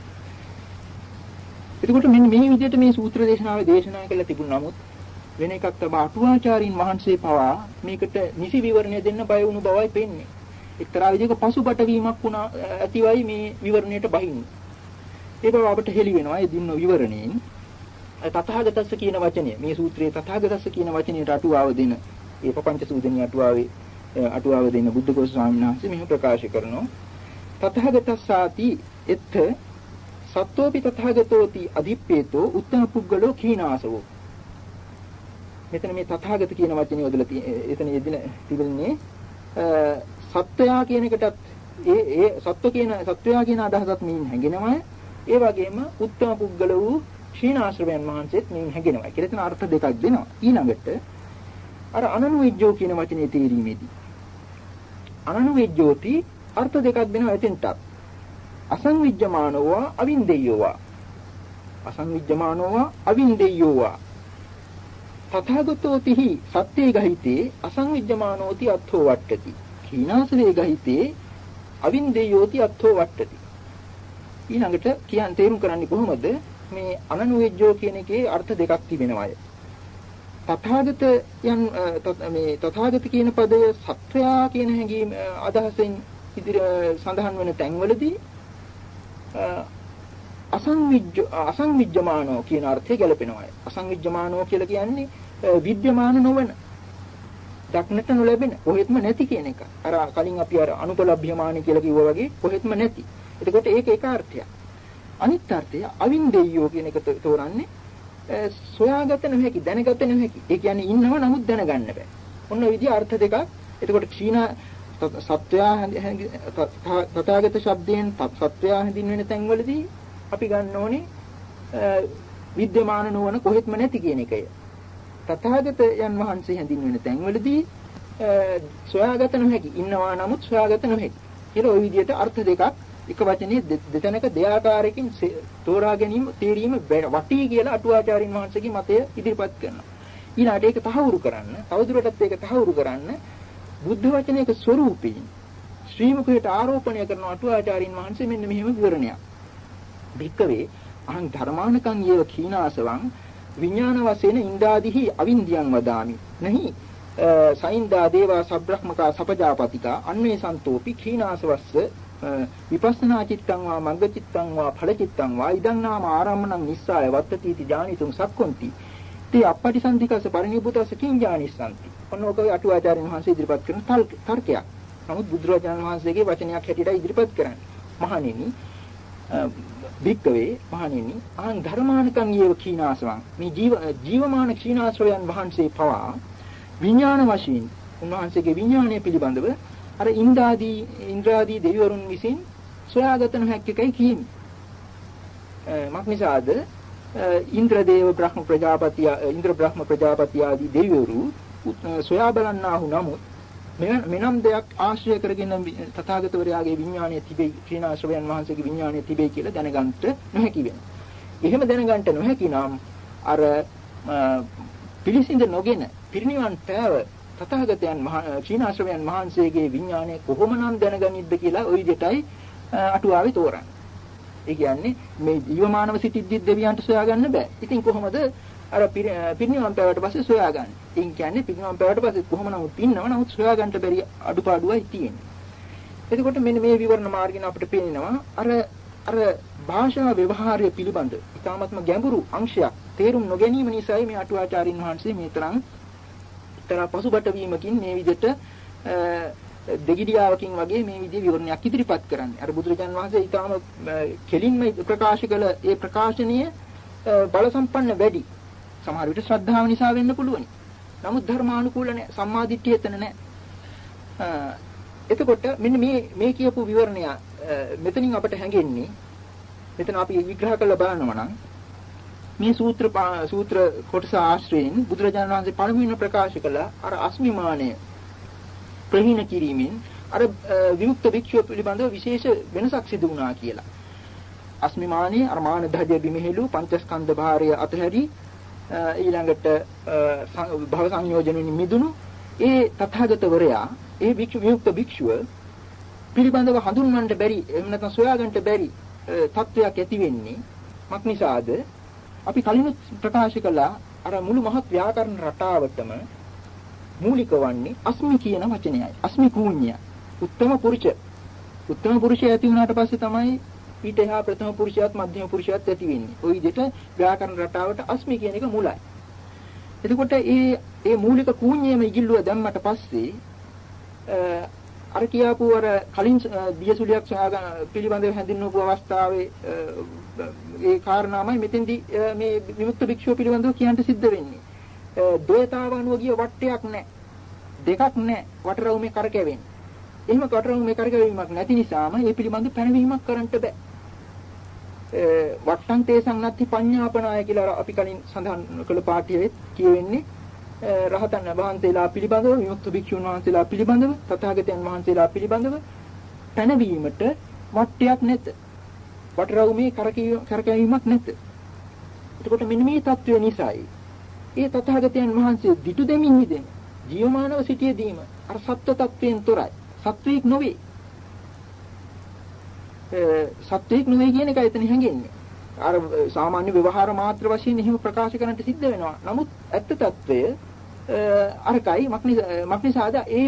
A: එතකොට මෙන්න මේ විදිහට මේ සූත්‍ර දේශනාවේ දේශනා කළා තිබුණ නමුත් වෙන එකක් තමයි අටුවාචාරින් වහන්සේ පවා මේකට නිසි විවරණය දෙන්න බය වුණු බවයි පෙන්නේ. එක්තරා විදිහක පසුබට වීමක් වුණා ඇතිවයි මේ විවරණයට බහින්නේ. ඒ බව අපට හෙළි වෙනවා. ඒ දුන්න විවරණයෙන් තථාගතස්ස කියන වචනය මේ සූත්‍රයේ තථාගතස්ස කියන වචනයට අටුවාව දෙන ඒ පపంచ සූදනී අටුවාවේ අටුවාව දෙන බුද්ධඝෝෂ ස්වාමීන් වහන්සේ මෙහෙම ප්‍රකාශ කරනවා. තථාගතස්සාති එත්ත සත්වෝපි තථාගතෝති අධිප්පේතෝ උත්තම පුද්ගලෝ කීනාසවෝ මෙතන මේ තථාගත කියන වචනේ යොදලා එතන යෙදෙන තිබෙන්නේ සත්වයා කියන එකටත් ඒ ඒ සත්ව කියන සත්වයා කියන අදහසත් මින් හැඟෙනවා. ඒ වගේම උත්තම පුද්ගල වූ ශීනාශ්‍රවයන් වහන්සේත් මින් හැඟෙනවා. කියලා එතන අර්ථ දෙකක් දෙනවා. ඊළඟට අර අනනුවිජ්ජෝ කියන වචනේ තේරීමේදී අනනුවිජ්ජෝති අර්ථ දෙකක් දෙනවා එතෙන්ටත්. අසංවිජ්ජමානෝවා අවින්දෙය්‍යෝවා. අසංවිජ්ජමානෝවා අවින්දෙය්‍යෝවා. තථාගතෝතිහි සත්‍යේ ගහිතේ අසංවිජ්ජමානෝති අත්ථෝ වට්ටති. හීනාසවේ ගහිතේ අවින්දේයෝති අත්ථෝ වට්ටති. ඊළඟට කියන් තේරුම් කරන්නේ කොහොමද? මේ අනනුවෙජ්ජෝ කියන එකේ අර්ථ දෙකක් තිබෙනවාය. තථාගත යන් මේ තථාගත කියන පදය සත්වයා කියන හැඟීම අදහසෙන් ඉදිරි සඳහන් වෙන තැන්වලදී අසංවිජ්ජ අසංවිජ්ජමානෝ කියන අර්ථය ගැලපෙනවා. අසංවිජ්ජමානෝ කියලා කියන්නේ විද්‍යමාන නොවන දක්නට නොලැබෙන කොහෙත්ම නැති කියන එක. අර කලින් අපි අර අනුපලබ්ධ්‍යමාන කියලා කිව්වා වගේ කොහෙත්ම නැති. එතකොට ඒක ඒක අර්ථයක්. අනිත් අර්ථය අවින්දෙය්‍යෝ කියන එක තෝරන්නේ සොයාගත නොහැකි දැනගත නොහැකි. ඒ කියන්නේ ඉන්නව නමුත් දැනගන්න බෑ. ඔන්න ඔය විදිහ අර්ථ දෙකක්. එතකොට ක්ෂීණ සත්වයා තථාගත ශබ්දයෙන් සත්වයා හැඳින්වෙන තැන්වලදී අපි ගන්න ඕනේ විද්‍යමාන නොවන කොහෙත්ම නැති කියන එකය. තථාගතයන් වහන්සේ හැඳින්වෙන තැන්වලදී සොයාගත නොහැකි ඉන්නවා නමුත් සොයාගත නොහැකි. කියලා ওই විදිහට අර්ථ දෙකක් එක වචනේ දෙතැනක දෙආකාරයකින් තෝරා ගැනීම තීරීම වටී කියලා අටුවාචාරින් වහන්සේගේ මතය ඉදිරිපත් කරනවා. ඊළඟට ඒක තහවුරු කරන්න, තවදුරටත් ඒක තහවුරු කරන්න බුද්ධ වචනයක ස්වરૂපයෙන් ශ්‍රී මුඛයට ආරෝපණය කරන අටුවාචාරින් වහන්සේ මෙන්න මෙහෙම විවරණයක්. භික්කවේ අහං ධර්මානකං යේව කීනාසවං විඥාන වශයෙන් ඉන්දාදිහි අවින්දියං වදාමි. නහි සයින්දා දේවා සබ්‍රහ්මකා සපජාපතිකා අන්වේ සන්තෝපි කීනාසවස්ස විපස්සනා චිත්තං වා මග්ග චිත්තං වා ඵල චිත්තං වා ඉදං නාම ආරම්මණං නිස්සාය වත්තති इति ඥානිතුං සක්කොන්ති තේ අපටිසන්ධිකස පරිණිබුතස කිං ඥානිස්සanti ඔන්න ඔක අටුවාචාර්යන් වහන්සේ ඉදිරිපත් කරන තර්කයක්. නමුත් බුදුරජාණන් වහන්සේගේ වචනයක් හැටියට ඉදිරිපත් කරන්නේ. මහණෙනි භික්කවේ මහණෙනි අහං ධර්මානකම් යේව කීනාසවං මේ ජීව ජීවමාන කීනාසවයන් වහන්සේ පවා විඥාන වශයෙන් උන්වහන්සේගේ විඥානය පිළිබඳව අර ඉන්ද්‍රාදී ඉන්ද්‍රාදී දෙවිවරුන් විසින් සොයාගත නොහැක්කයි කියන්නේ. මක්නිසාද ඉන්ද්‍රදේව බ්‍රහ්ම ප්‍රජාපති ඉන්ද්‍ර බ්‍රහ්ම ප්‍රජාපති ආදී දෙවිවරු සොයා බලන්නාහු නමුත් මෙනම් දෙයක් ආශ්‍රය කරගෙන තථාගතවරයාගේ විඥානය තිබේ ශ්‍රීනාශ්‍රවයන් වහන්සේගේ විඥානය තිබේ කියලා දැනගන්නට නොහැකි වෙනවා. එහෙම දැනගන්නට නොහැකි නම් අර පිළිසිඳ නොගෙන පිරිනිවන් පෑව තථාගතයන් ශ්‍රීනාශ්‍රවයන් වහන්සේගේ විඥානය කොහොමනම් දැනගනිද්ද කියලා ওই විදිහටයි අටුවාවේ තෝරන්නේ. ඒ කියන්නේ මේ ජීවමානව සිටිද්දි දෙවියන්ට සොයාගන්න බෑ. ඉතින් කොහොමද අර පිරිනිවන් පෑවට පස්සේ සොයාගන්නේ. ඉතින් කියන්නේ පිරිනිවන් පෑවට පස්සේ කොහොම නමුත් ඉන්නව නමුත් සොයාගන්න බැරි අඩුපාඩුවයි තියෙන්නේ. එතකොට මෙන්න මේ විවරණ මාර්ගින අපිට පේනවා අර අර භාෂා ව්‍යවහාරය පිළිබඳ ඉතාමත්ම ගැඹුරු අංශයක් තේරුම් නොගැනීම නිසායි මේ අටුවාචාරින් වහන්සේ මේ තරම් එක්තරා පසුබට වීමකින් මේ විදිහට දෙගිඩියාවකින් වගේ මේ විදිහේ විවරණයක් ඉදිරිපත් කරන්නේ. අර බුදුරජාන් වහන්සේ ඊටාම කෙලින්ම ප්‍රකාශ කළ ඒ ප්‍රකාශනීය බල සම්පන්න වැඩි. සමහර විට ශ්‍රද්ධාව නිසා වෙන්න පුළුවනි. නමුත් ධර්මානුකූල නැහැ. සම්මාදිට්ඨිය එතන නැහැ. එතකොට මෙන්න මේ මේ කියපු විවරණය මෙතනින් අපට හැඟෙන්නේ මෙතන අපි විග්‍රහ කරලා බලනවා නම් මේ සූත්‍ර සූත්‍ර කොටස ආශ්‍රයෙන් බුදුරජාණන් වහන්සේ පළමුවෙන් ප්‍රකාශ කළ අර අස්මිමානය ප්‍රහීන කිරීමෙන් අර විමුක්ත භික්ෂුව පිළිබඳව විශේෂ වෙනසක් සිදු වුණා කියලා. අස්මිමානයේ අර මාන ධජ බිමෙහෙළු පංචස්කන්ධ භාරය අතහැරි ඊළඟට භව සංයෝජනෙන් මිදුණු ඒ තථාගතවරයා ඒ භික්ෂු විමුක්ත භික්ෂුව පිළිබඳව හඳුන්වන්නට බැරි එහෙම නැත්නම් සොයාගන්නට බැරි තත්වයක් ඇති වෙන්නේ මක් නිසාද අපි කලින් ප්‍රකාශ කළා අර මුළු මහත් ව්‍යාකරණ රටාවටම මූලික වන්නේ අස්මි කියන වචනයයි. අස්මි කූඤ්ඤ. උත්තම පුරුෂ. උත්තම පුරුෂය ඇති වුණාට පස්සේ තමයි ඊට එහා ප්‍රථම පුරුෂයත් මධ්‍යම පුරුෂයත් ඇති වෙන්නේ. ওই විදිහට ව්‍යාකරණ රටාවට අස්මි කියන එක මුලයි. එතකොට ඒ ඒ මූලික කූඤ්ඤයම ඉගිල්ලුව දැම්මට පස්සේ අර කියාපු අර කලින් දියසුලියක් පිළිබඳව හැඳින්වපු අවස්ථාවේ ඒ කාරණාමයි මෙතෙන්දී මේ විමුක්ත භික්ෂුව පිළිබඳව කියන්න සිද්ධ වෙන්නේ. ද්වේතාව අනුව ගිය වටයක් නැහැ. දෙකක් නැහැ. වටරවුමේ කරකැවෙන්නේ. එහෙම වටරවුමේ කරකැවීමක් නැති නිසාම මේ පිළිබඳ පැනවීමක් කරන්නට බෑ. වට්ටං තේසං නැති පඤ්ඤාපනාය කියලා අපි කලින් සඳහන් කළ පාඨයේ කියවෙන්නේ රහතන් වහන්සේලා පිළිබඳව විමුක්ත භික්ෂුන් වහන්සේලා පිළිබඳව තථාගතයන් වහන්සේලා පිළිබඳව පැනවීමට වට්ටයක් නැත. වටරවුමේ කරකැවීමක් නැත. එතකොට මෙන්න මේ தત્ත්වය නිසායි ඒ තථාගතයන් වහන්සේ දිටු දෙමින් ඉදෙන ජීවමානව සිටියදීම අර සත්ව తත්වයෙන් තොරයි. සත්වයක් නොවේ. සත්‍යයක් නෙවෙයි කියන එකයි එතන හැංගෙන්නේ. අර සාමාන්‍ය ව්‍යවහාර මාත්‍ර වශයෙන් එහෙම ප්‍රකාශ කරන්නට සිද්ධ වෙනවා. නමුත් ඇත්ත తත්වය අරකයි මක්නිසාද ඒ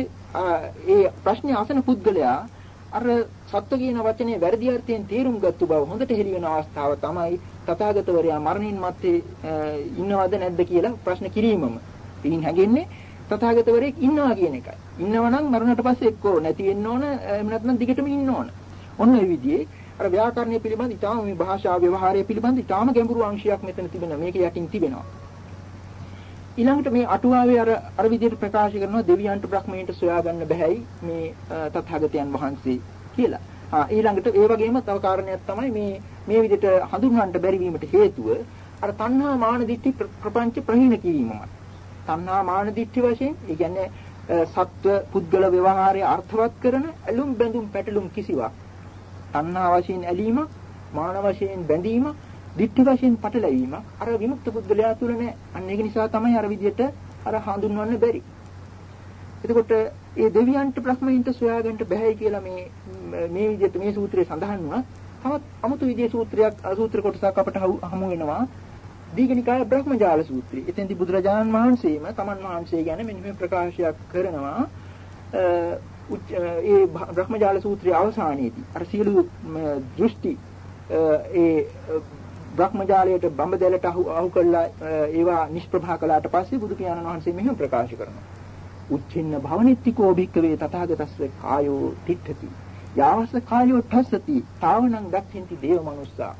A: ඒ ප්‍රශ්නේ අසන පුද්ගලයා අර සත්ව කියන වචනේ වැරදි අර්ථයෙන් තේරුම් ගත්තු බව හොඳට හෙළි වෙන අවස්ථාව තමයි තථාගතවරයා මරණින් මත්තේ ඉන්නවද නැද්ද කියලා ප්‍රශ්න කිරීමම. ඉතින් හැගෙන්නේ තථාගතවරයෙක් ඉන්නවා කියන එකයි. ඉන්නවනම් මරුණට පස්සේ එක්කෝ නැති වෙන්න ඕන එහෙම නැත්නම් දිගටම ඉන්න ඕන. ඔන්න ඒ විදිහේ අර ව්‍යාකරණය පිළිබඳ ඊටාම මේ භාෂා ව්‍යවහාරය පිළිබඳ ඊටාම ගැඹුරු අංශයක් මෙතන තිබෙනවා. මේක යටින් තිබෙනවා. ඊළඟට මේ අටුවාවේ අර අර විදිහට ප්‍රකාශ කරනවා දෙවියන්ට බ්‍රහ්මයන්ට සොයා ගන්න බෑයි මේ තථාගතයන් වහන්සේ කියලා. ආ ඊළඟට ඒ වගේම තව කාරණයක් තමයි මේ මේ විදිහට හඳුන්වන්න බැරි වීමට හේතුව අර තණ්හා මාන දිට්ඨි ප්‍රපංච ප්‍රහීන කිරීමමයි. තණ්හා මාන දිට්ඨි වශයෙන් ඒ කියන්නේ සත්ව පුද්ගල ව්‍යවහාරය අර්ථවත් කරන ඇලුම් බැඳුම් පැටලුම් කිසිවක් තණ්හා වශයෙන් ඇලීම මාන වශයෙන් බැඳීම දිට්ඨි වශයෙන් පටලැවීම අර විමුක්ත පුද්ගලයා තුල නෑ අන්න ඒක නිසා තමයි අර විදිහට අර හඳුන්වන්න බැරි එතකොට ඒ දෙවියන්ට බ්‍රහ්මයින්ට සොයාගන්න බැහැයි කියලා මේ මේ විදිහට මේ සූත්‍රයේ සඳහන් වුණා. තවත් 아무තු විදිහේ සූත්‍රයක් සූත්‍ර කොටසක් අපට හමු වෙනවා. දීඝනිකාය බ්‍රහ්මජාල සූත්‍රය. එතෙන්දී බුදුරජාණන් වහන්සේම තමන් වහන්සේ ගැන මෙන්න මේ ප්‍රකාශයක් කරනවා. ඒ බ්‍රහ්මජාල සූත්‍රයේ අවසානයේදී අර සියලු දෘෂ්ටි ඒ බ්‍රහ්මජාලයට බඹ දැලට අහු කළා ඒවා නිෂ්ප්‍රභා කළාට පස්සේ බුදු පියාණන් වහන්සේ මෙහෙම ප්‍රකාශ කරනවා. උච්චින්න භවනිත්තිකෝ භික්කවේ තථාගතස්ස කායෝ තිට්ඨති. යාවස කායෝ ඨස්සති තාවනං දක්ඛින්ති දේව මනුස්සා.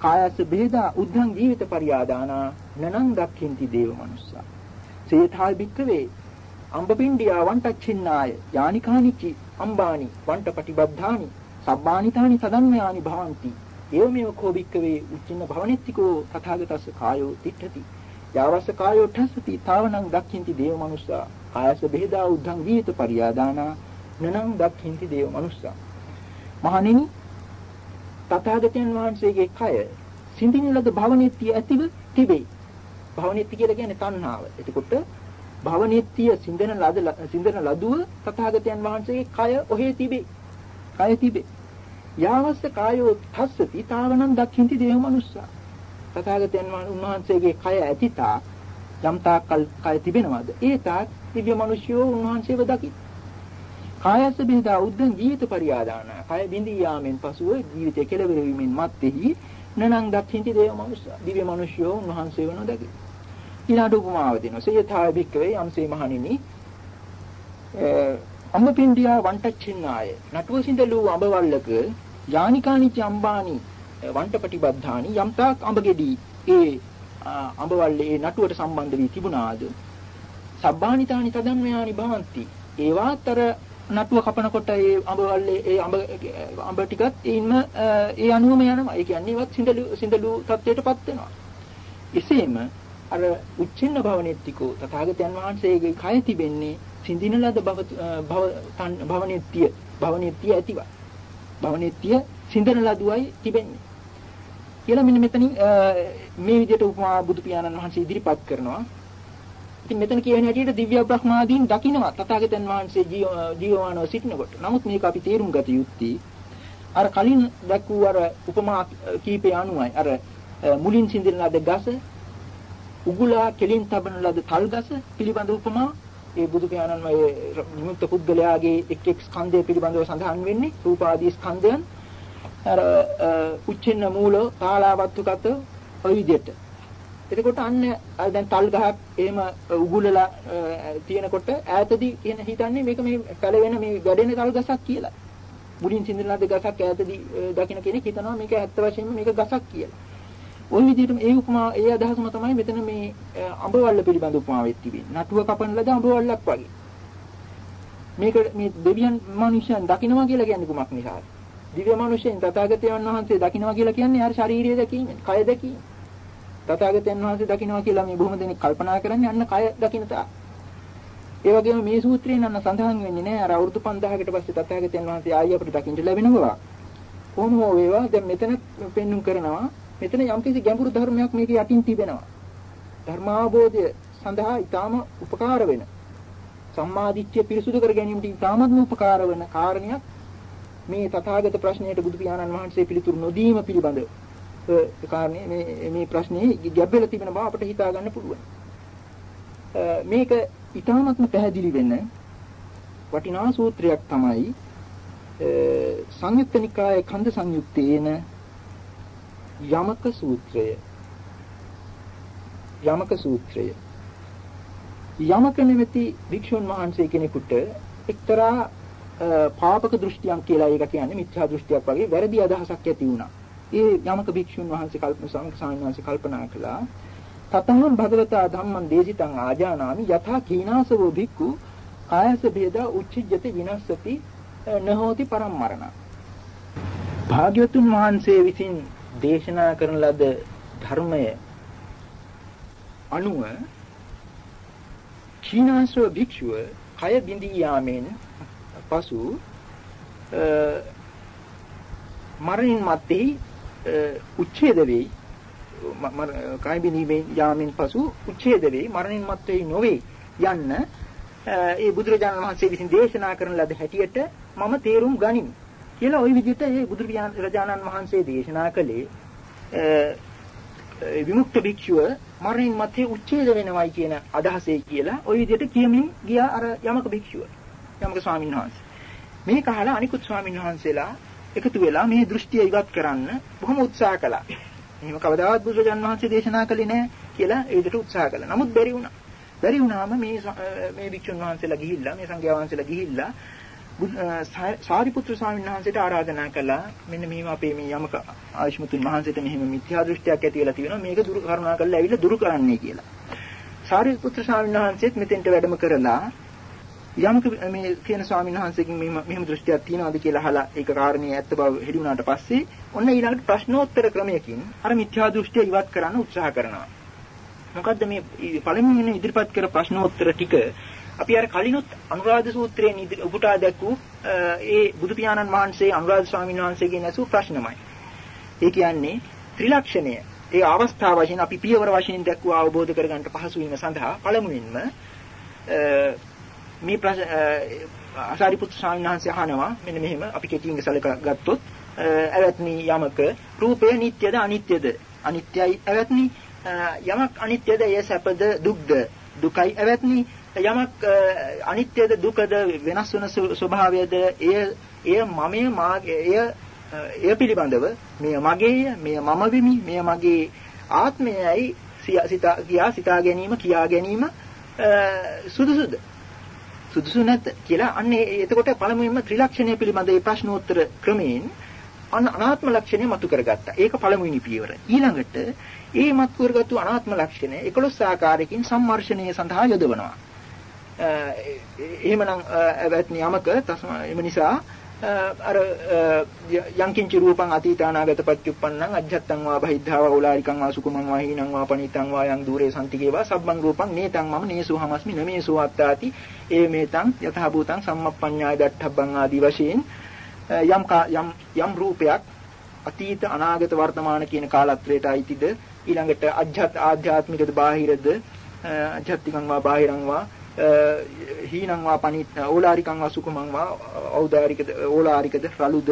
A: කායස බේදා උද්ධං ජීවිත පරියාදානා. නනං දක්ඛින්ති දේව මනුස්සා. සේථා භික්කවේ අම්බපින්ඩියා වන්ටච්චින්නාය. යානිකානිචි අම්බානි වන්ට පටිබද්ධානි සබ්බානිතානි සදන්මයානි භවಂತಿ. ඒවමෙව කෝ භික්කවේ උච්චින්න භවනිත්තිකෝ තථාගතස්ස කායෝ තිට්ඨති. යාවස කායෝ ඨස්සති තාවනං දක්ඛින්ති දේව මනුස්සා. කායස බෙහෙදා උද්ධං ජීවිත පරියාදානා නනං දක්ඛින්ති දේව මනුස්සා. මහණෙනි තථාගතයන් වහන්සේගේ කය සිඳින ලද භවනිත්‍ය ඇතිව තිබේ. භවනිත්‍ය කියලා කියන්නේ තණ්හාව. එතකොට භවනිත්‍ය සිඳන ලද සිඳන ලදුව තථාගතයන් වහන්සේගේ කය ඔහේ තිබේ. කය තිබේ. යාවස්ස කායෝ තස්සති තාවනං දක්ඛින්ති දේව මනුස්සා තථාගතයන් වහන්සේගේ කය ඇතිතා යම් තාක්කල් කය තිබෙනවද ඒ තාක් දිව්‍ය මිනිස්යෝ උන්වහන්සේව දකි. කායස බින්දා උද්දන් ජීවිත පරියාදාන. කය බින්දී යාමෙන් පසුව ජීවිතය කෙලවර වීමෙන් මත්තේහි නනං දක්ඛින්ති දේව මනුෂ්‍ය. දිව්‍ය මිනිස්යෝ උන්වහන්සේව නොදකි. ඊළඟ උපමාව දෙනවා. සේයථා භික්කවේ යම්සේ මහණෙනි අම්බපින්ඩියා වන්ටච්චින්නාය. නටුව සිඳලු අඹවල්ලක යානිකානිච අම්බානි වන්ටපටිබද්ධානි යම්තාක් අඹගෙඩි ඒ අඹවල්ලේ නටුවට සම්බන්ධ වී තිබුණාද සබ්බානිතානි තදන්මයානි භවಂತಿ ඒවාත් අර නටුව කපනකොට ඒ අඹවල්ලේ ඒ අඹ අඹ ටිකත් ඉන්න ඒ අනුවම යනවා. ඒ කියන්නේ ඒවත් සිඳලු සිඳලු තත්ත්වයටපත් වෙනවා. එසේම අර උච්චින්න භවනෙත්තිකෝ තථාගතයන් වහන්සේගේ කය තිබෙන්නේ සිඳින ලද භව භවනෙත්තිය භවනෙත්තිය ඇතිව. භවනෙත්තිය සිඳන ලදුවයි තිබෙන්නේ. කියලා මෙන්න මෙතනින් මේ විදිහට උපමා බුදු පියාණන් වහන්සේ ඉදිරිපත් කරනවා. ඉතින් මෙතන කියන හැටියට දිව්‍ය බ්‍රහ්මාදීන් දකින්නවා තථාගතයන් වහන්සේ ජීවමානව සිටිනකොට. නමුත් මේක අපි තේරුම් ගත යුත්තේ අර කලින් දැක්වූ අර උපමා කීපය අනුවයි. අර මුලින් සිඳින ලද ගස උගුලා කෙලින් තබන ලද තල් ගස පිළිබඳ උපමා ඒ බුදු පියාණන් මේ විමුක්ත පුද්ගලයාගේ එක් එක් ස්කන්ධය පිළිබඳව සඳහන් වෙන්නේ රූපාදී ස්කන්ධයන් අර උච්චින්න මූල කාලාවත්තුකත ඔය විදිහට එතකොට අන්න දැන් තල් ගහක් එහෙම උගුලලා තියෙනකොට ඈතදී කියන හිතන්නේ මේක මේ පැලවෙන මේ වැඩෙන තල් ගසක් කියලා. මුලින් සිඳනලාද ගසක් ඈතදී දකින්න කෙනෙක් හිතනවා මේක ඇත්ත වශයෙන්ම මේක ගසක් කියලා. ওই විදිහටම ඒ උපමා ඒ අදහසම තමයි මෙතන මේ අඹවල්ල පිළිබඳ උපමාවෙත් තිබෙන්නේ. නටුව කපන ලද අඹවල්ලක් වගේ. මේක මේ දෙවියන් මිනිසයන් දකින්නවා කියලා කියන්නේ කුමක් නිසාද? දිව්‍ය මිනිසයන් තථාගතයන් වහන්සේ දකින්නවා කියලා කියන්නේ අර ශාරීරිය දැකීම, කය දැකීම. තථාගතයන් වහන්සේ දකින්නවා කියලා මේ බොහොම දෙනෙක් කල්පනා කරන්නේ අන්න කය දකින්න තා. ඒ වගේම මේ සූත්‍රයෙන් අන්න සඳහන් වෙන්නේ නෑ අර අවුරුදු 5000කට පස්සේ තථාගතයන් වහන්සේ ආයි අපිට දකින්න ලැබෙනවා. කොහොම හෝ වේවා දැන් මෙතන පෙන්눔 කරනවා මෙතන යම්කිසි ගැඹුරු ධර්මයක් මේක යටින් තිබෙනවා. ධර්මාවබෝධය සඳහා ඊටාම උපකාර වෙන සම්මාදිට්ඨිය පිරිසුදු කර ගැනීමට ඊටාමත්ම උපකාර වෙන කාරණයක් මේ තථාගත ප්‍රශ්නයට බුදු පියාණන් වහන්සේ පිළිතුරු නොදීම පිළිබඳ ඒ කාරණේ මේ මේ ප්‍රශ්නේ ගැඹෙලා තිබෙන බව අපිට හිතා ගන්න පුළුවන්. මේක ඊටාත්ම පැහැදිලි වෙන වටිනා සූත්‍රයක් තමයි සංයුත්ත නිකායේ කන්ද සංයුත්තේන යමක සූත්‍රය. යමක සූත්‍රය. යමක නෙමෙති වික්ෂුන් වහන්සේ කෙනෙකුට එක්තරා පාපක දෘෂ්ටියක් කියලා ඒක කියන්නේ මිත්‍යා දෘෂ්ටියක් වගේ වැරදි අදහසක් ඇති වුණා. ඒ යමක භික්ෂුන් වහන්සේ කල්පනා ස්වාමීන් වහන්සේ කල්පනා කළා තතං භගවතා ධම්මං දේශිතං ආජානාමි යථා කීනාසවෝ භික්ඛු කායස ભેදා උච්චිජ්ජති විනස්සති නහෝති පරම්මරණ භාග්‍යවතුන් වහන්සේ විසින් දේශනා කරන ලද ධර්මය අනුව කීනාසව භික්ෂුව කය බිඳී යාමෙන් පසු මරණින් මත්තේ උච්ඡේද වෙයි. කය බිඳීමේ යාමෙන් පසු උච්ඡේද වෙයි මරණින් මත්තේ නොවේ යන්න ඒ බුදුරජාණන් වහන්සේ විසින් දේශනා කරන ලද හැටියට මම තේරුම් ගනිමි. කියලා ওই විදිහට ඒ බුදුරජාණන් වහන්සේ දේශනා කළේ විමුක්ත භික්ෂුව මරණින් මත්තේ උච්ඡේද වෙනවයි කියන අදහසයි කියලා ওই විදිහට කියමින් ගියා අර යමක භික්ෂුව යමක ස්වාමීන් වහන්සේ මේ කහලා අනිකුත් ස්වාමීන් වහන්සේලා එකතු වෙලා මේ දෘෂ්ටිය ඉවත් කරන්න බොහොම උත්සාහ කළා. එහෙම කවදාවත් බුදුරජාන් වහන්සේ දේශනා කළේ නැහැ කියලා ඒ විදිහට උත්සාහ කළා. නමුත් බැරි වුණා. බැරි වුණාම මේ මේ වික්ෂුන් වහන්සේලා ගිහිල්ලා මේ සංඝයා වහන්සේලා ගිහිල්ලා සාරිපුත්‍ර ස්වාමීන් වහන්සේට ආරාධනා කළා මෙන්න මෙහිම අපේ මේ යමක ආයුෂ්මතුන් වහන්සේට මෙහිම මිත්‍යා දෘෂ්ටියක් ඇති වෙලා තියෙනවා මේක දුරු කරුණා කරලා ඇවිල්ලා දුරු කරන්නයි කියලා. සාරිපුත්‍ර ස්වාමීන් වහන්සේත් මෙතෙන්ට වැඩම කරලා යමක මේ කියන ස්වාමීන් වහන්සේකින් මෙහෙම මෙහෙම දෘෂ්ටියක් තියනවාද කියලා අහලා ඒක කාරණේ ඇත්ත බව හෙළි වුණාට පස්සේ ඔන්න ඊළඟට ප්‍රශ්නෝත්තර ක්‍රමයකින් අර මිත්‍යා දෘෂ්ටිය ඉවත් කරන්න උත්සාහ කරනවා. මොකද්ද මේ පළමුවෙනි ඉදිරිපත් කර ප්‍රශ්නෝත්තර ටික අපි අර කලිනුත් අනුරාධ සූත්‍රයෙන් උපුටා දැක්වූ ඒ බුදු පියාණන් වහන්සේ අනුරාධ ස්වාමීන් වහන්සේගෙන් ඇසූ ප්‍රශ්නමයි. ඒ කියන්නේ ත්‍රිලක්ෂණය. ඒ අවස්ථාව වශයෙන් අපි පියවර වශයෙන් දැක්වුව අවබෝධ කරගන්න පහසු වීම සඳහා පළමුවෙන්ම මේ ආසාරිපුත්‍ර ස්වාමීන් වහන්සේ අහනවා. මෙන්න මෙහෙම අපි කෙටියෙන් සැලක ගත්තොත් ඇවැත්නි යමක රූපය නිට්ටයද අනිත්‍යද අනිත්‍යයි ඇවැත්නි. යමක් අනිත්‍යද එය සැපද? දුක්ද? දුකයි ඇවැත්නි. යමක් අනිත්‍යද දුකද වෙනස් වන ස්වභාවයද එය එය මමය මාගේ එය එය පිළිබඳව මෙය මගේය මෙය මම වෙමි මෙය මගේ ආත්මයයි සිතා කියා සිතා ගැනීම කියා ගැනීම සුදුසුද සුදුසු නැත කියලා අන්න එතකොට පළමුවෙන්ම ත්‍රිලක්ෂණය පිළිබඳ ඒ ප්‍රශ්නෝත්තර ක්‍රමයෙන් අනාත්ම ලක්ෂණය මතු කරගත්තා. ඒක පළමුවෙනි පියවර. ඊළඟට ඒ මත් කරගත්තු අනාත්ම ලක්ෂණය 11 ආකාරයකින් සම්මර්ෂණය සඳහා යොදවනවා. එහෙමනම් වැත්නි යමක තස්ම එම නිසා අර යංකින්ච රූපං අතීත අනාගත පච්චුප්පන්නං අජ්ජත්තං වා බහිද්ධා වා උලාරිකං වා සුකුමං වා හීනං වා පනිතං වා යං දූරේ සම්තිකේවා සබ්බං රූපං නේතං මම නේසු හමස්මි නමේසු අත්තාති ඒ මේතං යතහ භූතං සම්මප්පඤ්ඤාය දට්ඨබ්බං ආදී වශයෙන් යම් යම් යම් රූපයක් අතීත අනාගත වර්තමාන කියන කාලත්‍රයට අයිතිද ඊළඟට අජ්ජත් ආධ්‍යාත්මිකද බාහිරද අජ්ජත්තිකං වා බාහිරං වා හීනං වා පනිත් ඕලාරිකං වා සුකුමං වා ඖදාරිකද ඕලාරිකද රළුද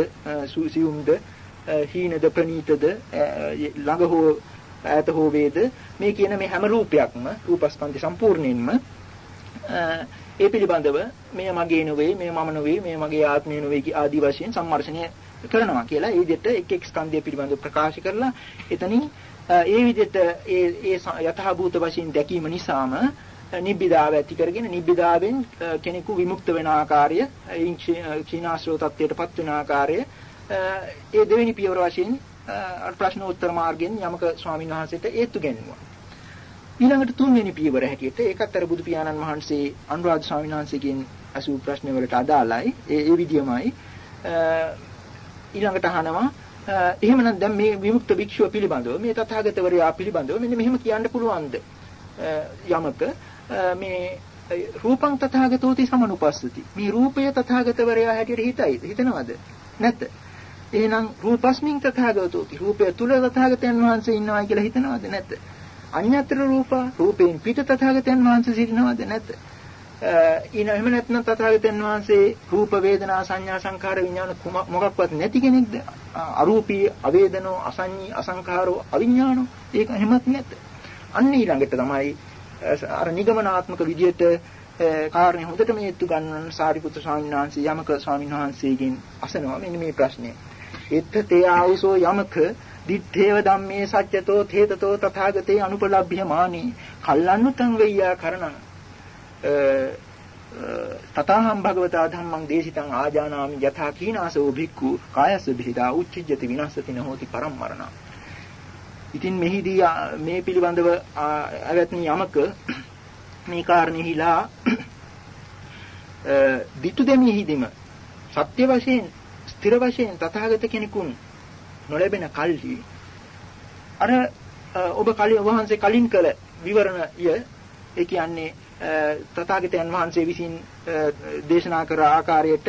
A: සියුම්ද හීනද ප්‍රනීතද ළඟ හෝ ඈත හෝ වේද? මේ කියන මේ හැම රූපයක්ම රූපස්කන්ධ සම්පූර්ණයෙන්ම ඒ පිළිබඳව මේ මගේ නෙවෙයි මේ මම නෙවෙයි මේ මගේ ආත්මය නෙවෙයි ආදී වශයෙන් සම්මර්ෂණය කරනවා කියලා ඒ විදිහට එක් එක් ස්කන්ධය පිළිබඳව ප්‍රකාශ කරලා එතනින් ඒ විදිහට ඒ ඒ යථාභූත වශයෙන් දැකීම නිසාම නිබ්බිදාව ඇති කරගෙන නිබ්බිදාවෙන් කෙනෙකු විමුක්ත වෙන ආකාරය චීනාශ්‍රව තත්ත්වයටපත් වෙන ආකාරය ඒ දෙවෙනි පියවර වශයෙන් ප්‍රශ්න උත්තර මාර්ගයෙන් යමක ස්වාමීන් වහන්සේට ඒත්තු ගැන්වුවා. ඊළඟට තුන්වෙනි පියවර හැටියට ඒකත් අර බුදු පියාණන් වහන්සේ අනුරාධ ස්වාමීන් වහන්සේගෙන් අසූ ප්‍රශ්න වලට අදාළයි. ඒ ඒ විදියමයි ඊළඟට අහනවා එහෙමනම් දැන් මේ විමුක්ත භික්ෂුව පිළිබඳව මේ තථාගතවරයා පිළිබඳව මෙන්න මෙහෙම කියන්න පුළුවන්ද යමක මේ රූපං තථාගතෝති සමනුපස්සති. මේ රූපය තථාගතවරයා හැටියට හිතයි. හිතනවද? නැත. එහෙනම් රූපස්මින් තථාගතෝති. රූපය තුල තථාගතයන් වහන්සේ ඉන්නවා කියලා හිතනවද? නැත. අඤ්ඤතර රූප රූපයෙන් පිට තථාගතයන් වහන්සේ සිටිනවද? නැත. ඊන එහෙම නැත්නම් තථාගතයන් වහන්සේ රූප වේදනා සංඥා සංඛාර විඥාන මොකක්වත් නැති කෙනෙක්ද? අරූපී අවේදනෝ අසඤ්ඤී අසංඛාරෝ අවිඥානෝ ඒක එහෙමත් නැත. අන්න ඊළඟට තමයි අර නිගමනාත්මක විදියට කාරණේ හොඳට මේ යුතු ගන්නන සාරිපුත්‍ර ස්වාමීන් වහන්සේ යමක ස්වාමීන් වහන්සේගෙන් අසනවා මෙන්න මේ ප්‍රශ්නය. එත්ත තේ ආවුසෝ යමක දිත්තේව ධම්මේ සත්‍යතෝ තේතතෝ තථාගතේ අනුපලබ්භ්‍යමානී කල්ලන්නුතං වෙయ్యා කරණං තථාහම් භගවතා ධම්මං දේශිතං ආජානාමි යථා කීනාසෝ භික්ඛු කායස්ස බිහිදා උච්චජ්ජති විනස්සති නහෝති පරම්මරණ. ඉතින් මෙහිදී මේ පිළිබඳව අවත්නි යමක මේ කාරණෙහිලා දිටු දෙමිහිදීම සත්‍ය වශයෙන් ස්ථිර වශයෙන් තථාගත කෙනෙකුන් නොලැබෙන කල්හි අර ඔබ කලින් වහන්සේ කලින් කළ විවරණය ඒ කියන්නේ තථාගතයන් වහන්සේ විසින් දේශනා කර ආකාරයට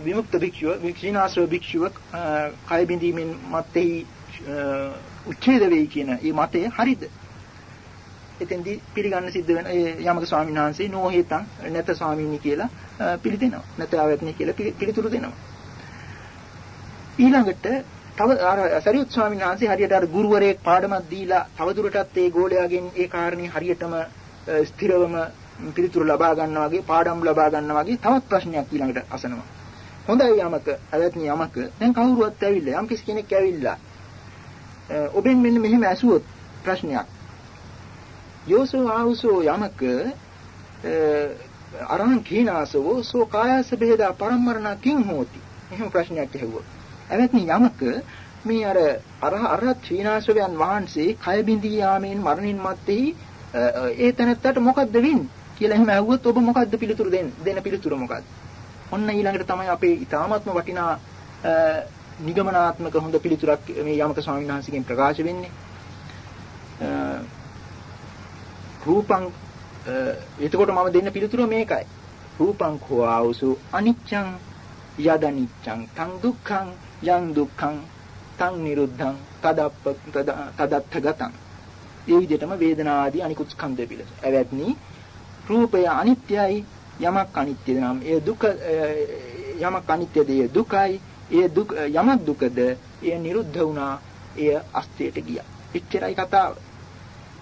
A: විමුක්ත භික්ෂුව වික්ෂීනාශ්‍රව භික්ෂුව කය බිඳීමෙන් මැත්තේ උච්ඡේද වෙයි කියන මේ මතය හරිද? එතෙන්දී පිළිගන්න සිද්ධ වෙන ඒ යමක ස්වාමීන් වහන්සේ නෝහෙතං නැත ස්වාමීනි කියලා පිළිදෙනවා. නැත ආවත්නි කියලා පිළිතුරු දෙනවා. ඊළඟට තව අර සරියුත් ස්වාමීන් වහන්සේ හරියට අර ගුරුවරයෙක් පාඩමක් දීලා තවදුරටත් ඒ ගෝලයාගෙන් ඒ කාරණේ හරියටම ස්ථිරවම පිළිතුරු ලබා ගන්නවා වගේ පාඩම් ලබා ගන්නවා වගේ තවත් ප්‍රශ්නයක් ඊළඟට අසනවා. හොඳයි යමක, අවත්නි යමක. දැන් කවුරුවත් ඇවිල්ලා යම් කිසි කෙනෙක් ඇවිල්ලා ඔබෙන් මෙන්න මෙහෙම ඇසුවොත් ප්‍රශ්නයක්. යෝසෝ ආවුසෝ යමක අරහං කීනාසවෝ සෝ කායස බෙහෙදා පරම්මරණ කිං හෝති. එහෙම ප්‍රශ්නයක් ඇහුවොත්. අවත්නි යමක මේ අර අරහ අරහත් ශ්‍රීනාසවයන් වහන්සේ කය බිඳී යාමෙන් මරණින් මත්තේ ඒ තැනත්තට මොකද්ද වෙන්නේ කියලා එහෙම ඇහුවොත් ඔබ මොකද්ද පිළිතුරු දෙන්න දෙන පිළිතුර මොකද්ද? ඔන්න ඊළඟට තමයි අපේ ඊ타ත්ම වටිනා නිගමනාත්මක හොඳ පිළිතුරක් මේ යමක ස්වාමීන් වහන්සේගෙන් ප්‍රකාශ වෙන්නේ. රූපං එතකොට මම දෙන්න පිළිතුර මේකයි. රූපං කෝ ආවසු අනිච්ඡං යදනිච්ඡං තං දුක්ඛං යං දුක්ඛං තං නිරුද්ධං තදප්ප තදත්ථ ගතං ඒ විදිහටම වේදනා ආදී අනිකුත් ස්කන්ධය පිළිස. එවැත්නි රූපය අනිත්‍යයි යමක් අනිත්‍යද නම් ඒ දුක යමක් අනිත්‍යද ඒ දුකයි ඒ දුක යමක් දුකද ඒ නිරුද්ධ වුණා එය අස්තියට ගියා. එච්චරයි කතාව.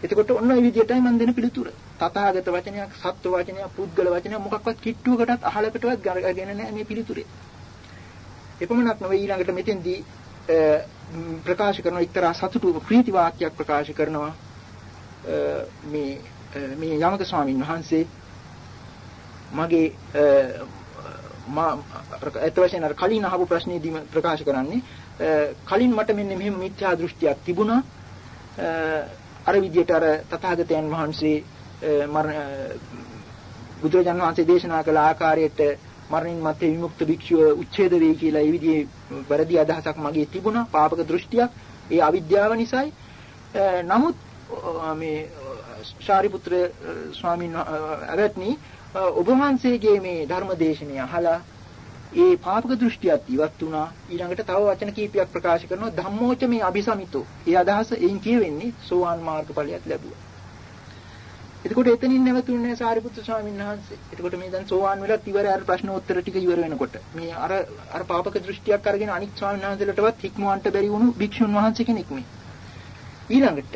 A: එතකොට ඔන්න ඔය විදිහටයි මම දෙන පිළිතුර. තථාගත වචනයක්, සත්ව වචනයක්, පුද්ගල වචනයක් මොකක්වත් කිට්ටුවකටත් අහලකටවත් ගරගෙන නැහැ මේ පිළිතුරේ. එපමණක් නෙවෙයි ඊළඟට මෙතෙන්දී ප්‍රකාශ කරන එක්තරා සතුටු ප්‍රීති වාක්‍යයක් ප්‍රකාශ කරනවා මේ මේ යමක ස්වාමීන් වහන්සේ මගේ මා අත වශයෙන් අර කලින් අහපු ප්‍රශ්නේදීම ප්‍රකාශ කරන්නේ කලින් මට මෙන්න මෙහෙම මිත්‍යා දෘෂ්ටියක් තිබුණා. අර විදිහට අර තථාගතයන් වහන්සේ බුදුරජාණන් වහන්සේ දේශනා කළ ආකාරයට මරණින් මත්තේ විමුක්ත භික්ෂුව උච්ඡේද වෙයි කියලා ඒ විදිහේ වැරදි අදහසක් මගේ තිබුණා පාපක දෘෂ්ටියක්. ඒ අවිද්‍යාව නිසායි. නමුත් මේ ශාරිපුත්‍ර ස්වාමීන් අවත්නි ඔබ වහන්සේගේ මේ ධර්ම දේශනය අහලා ඒ පාපක දෘෂ්ටියත් ඉවත් වුණා ඊළඟට තව වචන කීපයක් ප්‍රකාශ කරනවා ධම්මෝච මේ අபிසමිතෝ ඒ අදහස එයින් කියවෙන්නේ සෝවාන් මාර්ගඵලයක් ලැබුවා එතකොට එතනින් නැවතුනේ සාරිපුත්‍ර ස්වාමීන් වහන්සේ. එතකොට මේ දැන් සෝවාන් වෙලත් ඉවර අර ප්‍රශ්නෝත්තර ටික ඉවර වෙනකොට මේ අර අර පාපක දෘෂ්ටියක් අරගෙන අනික් ස්වාමීන් වහන්සේලටවත් හික්මවන්න බැරි වුණු භික්ෂුන් වහන්සේ කෙනෙක් මේ. ඊළඟට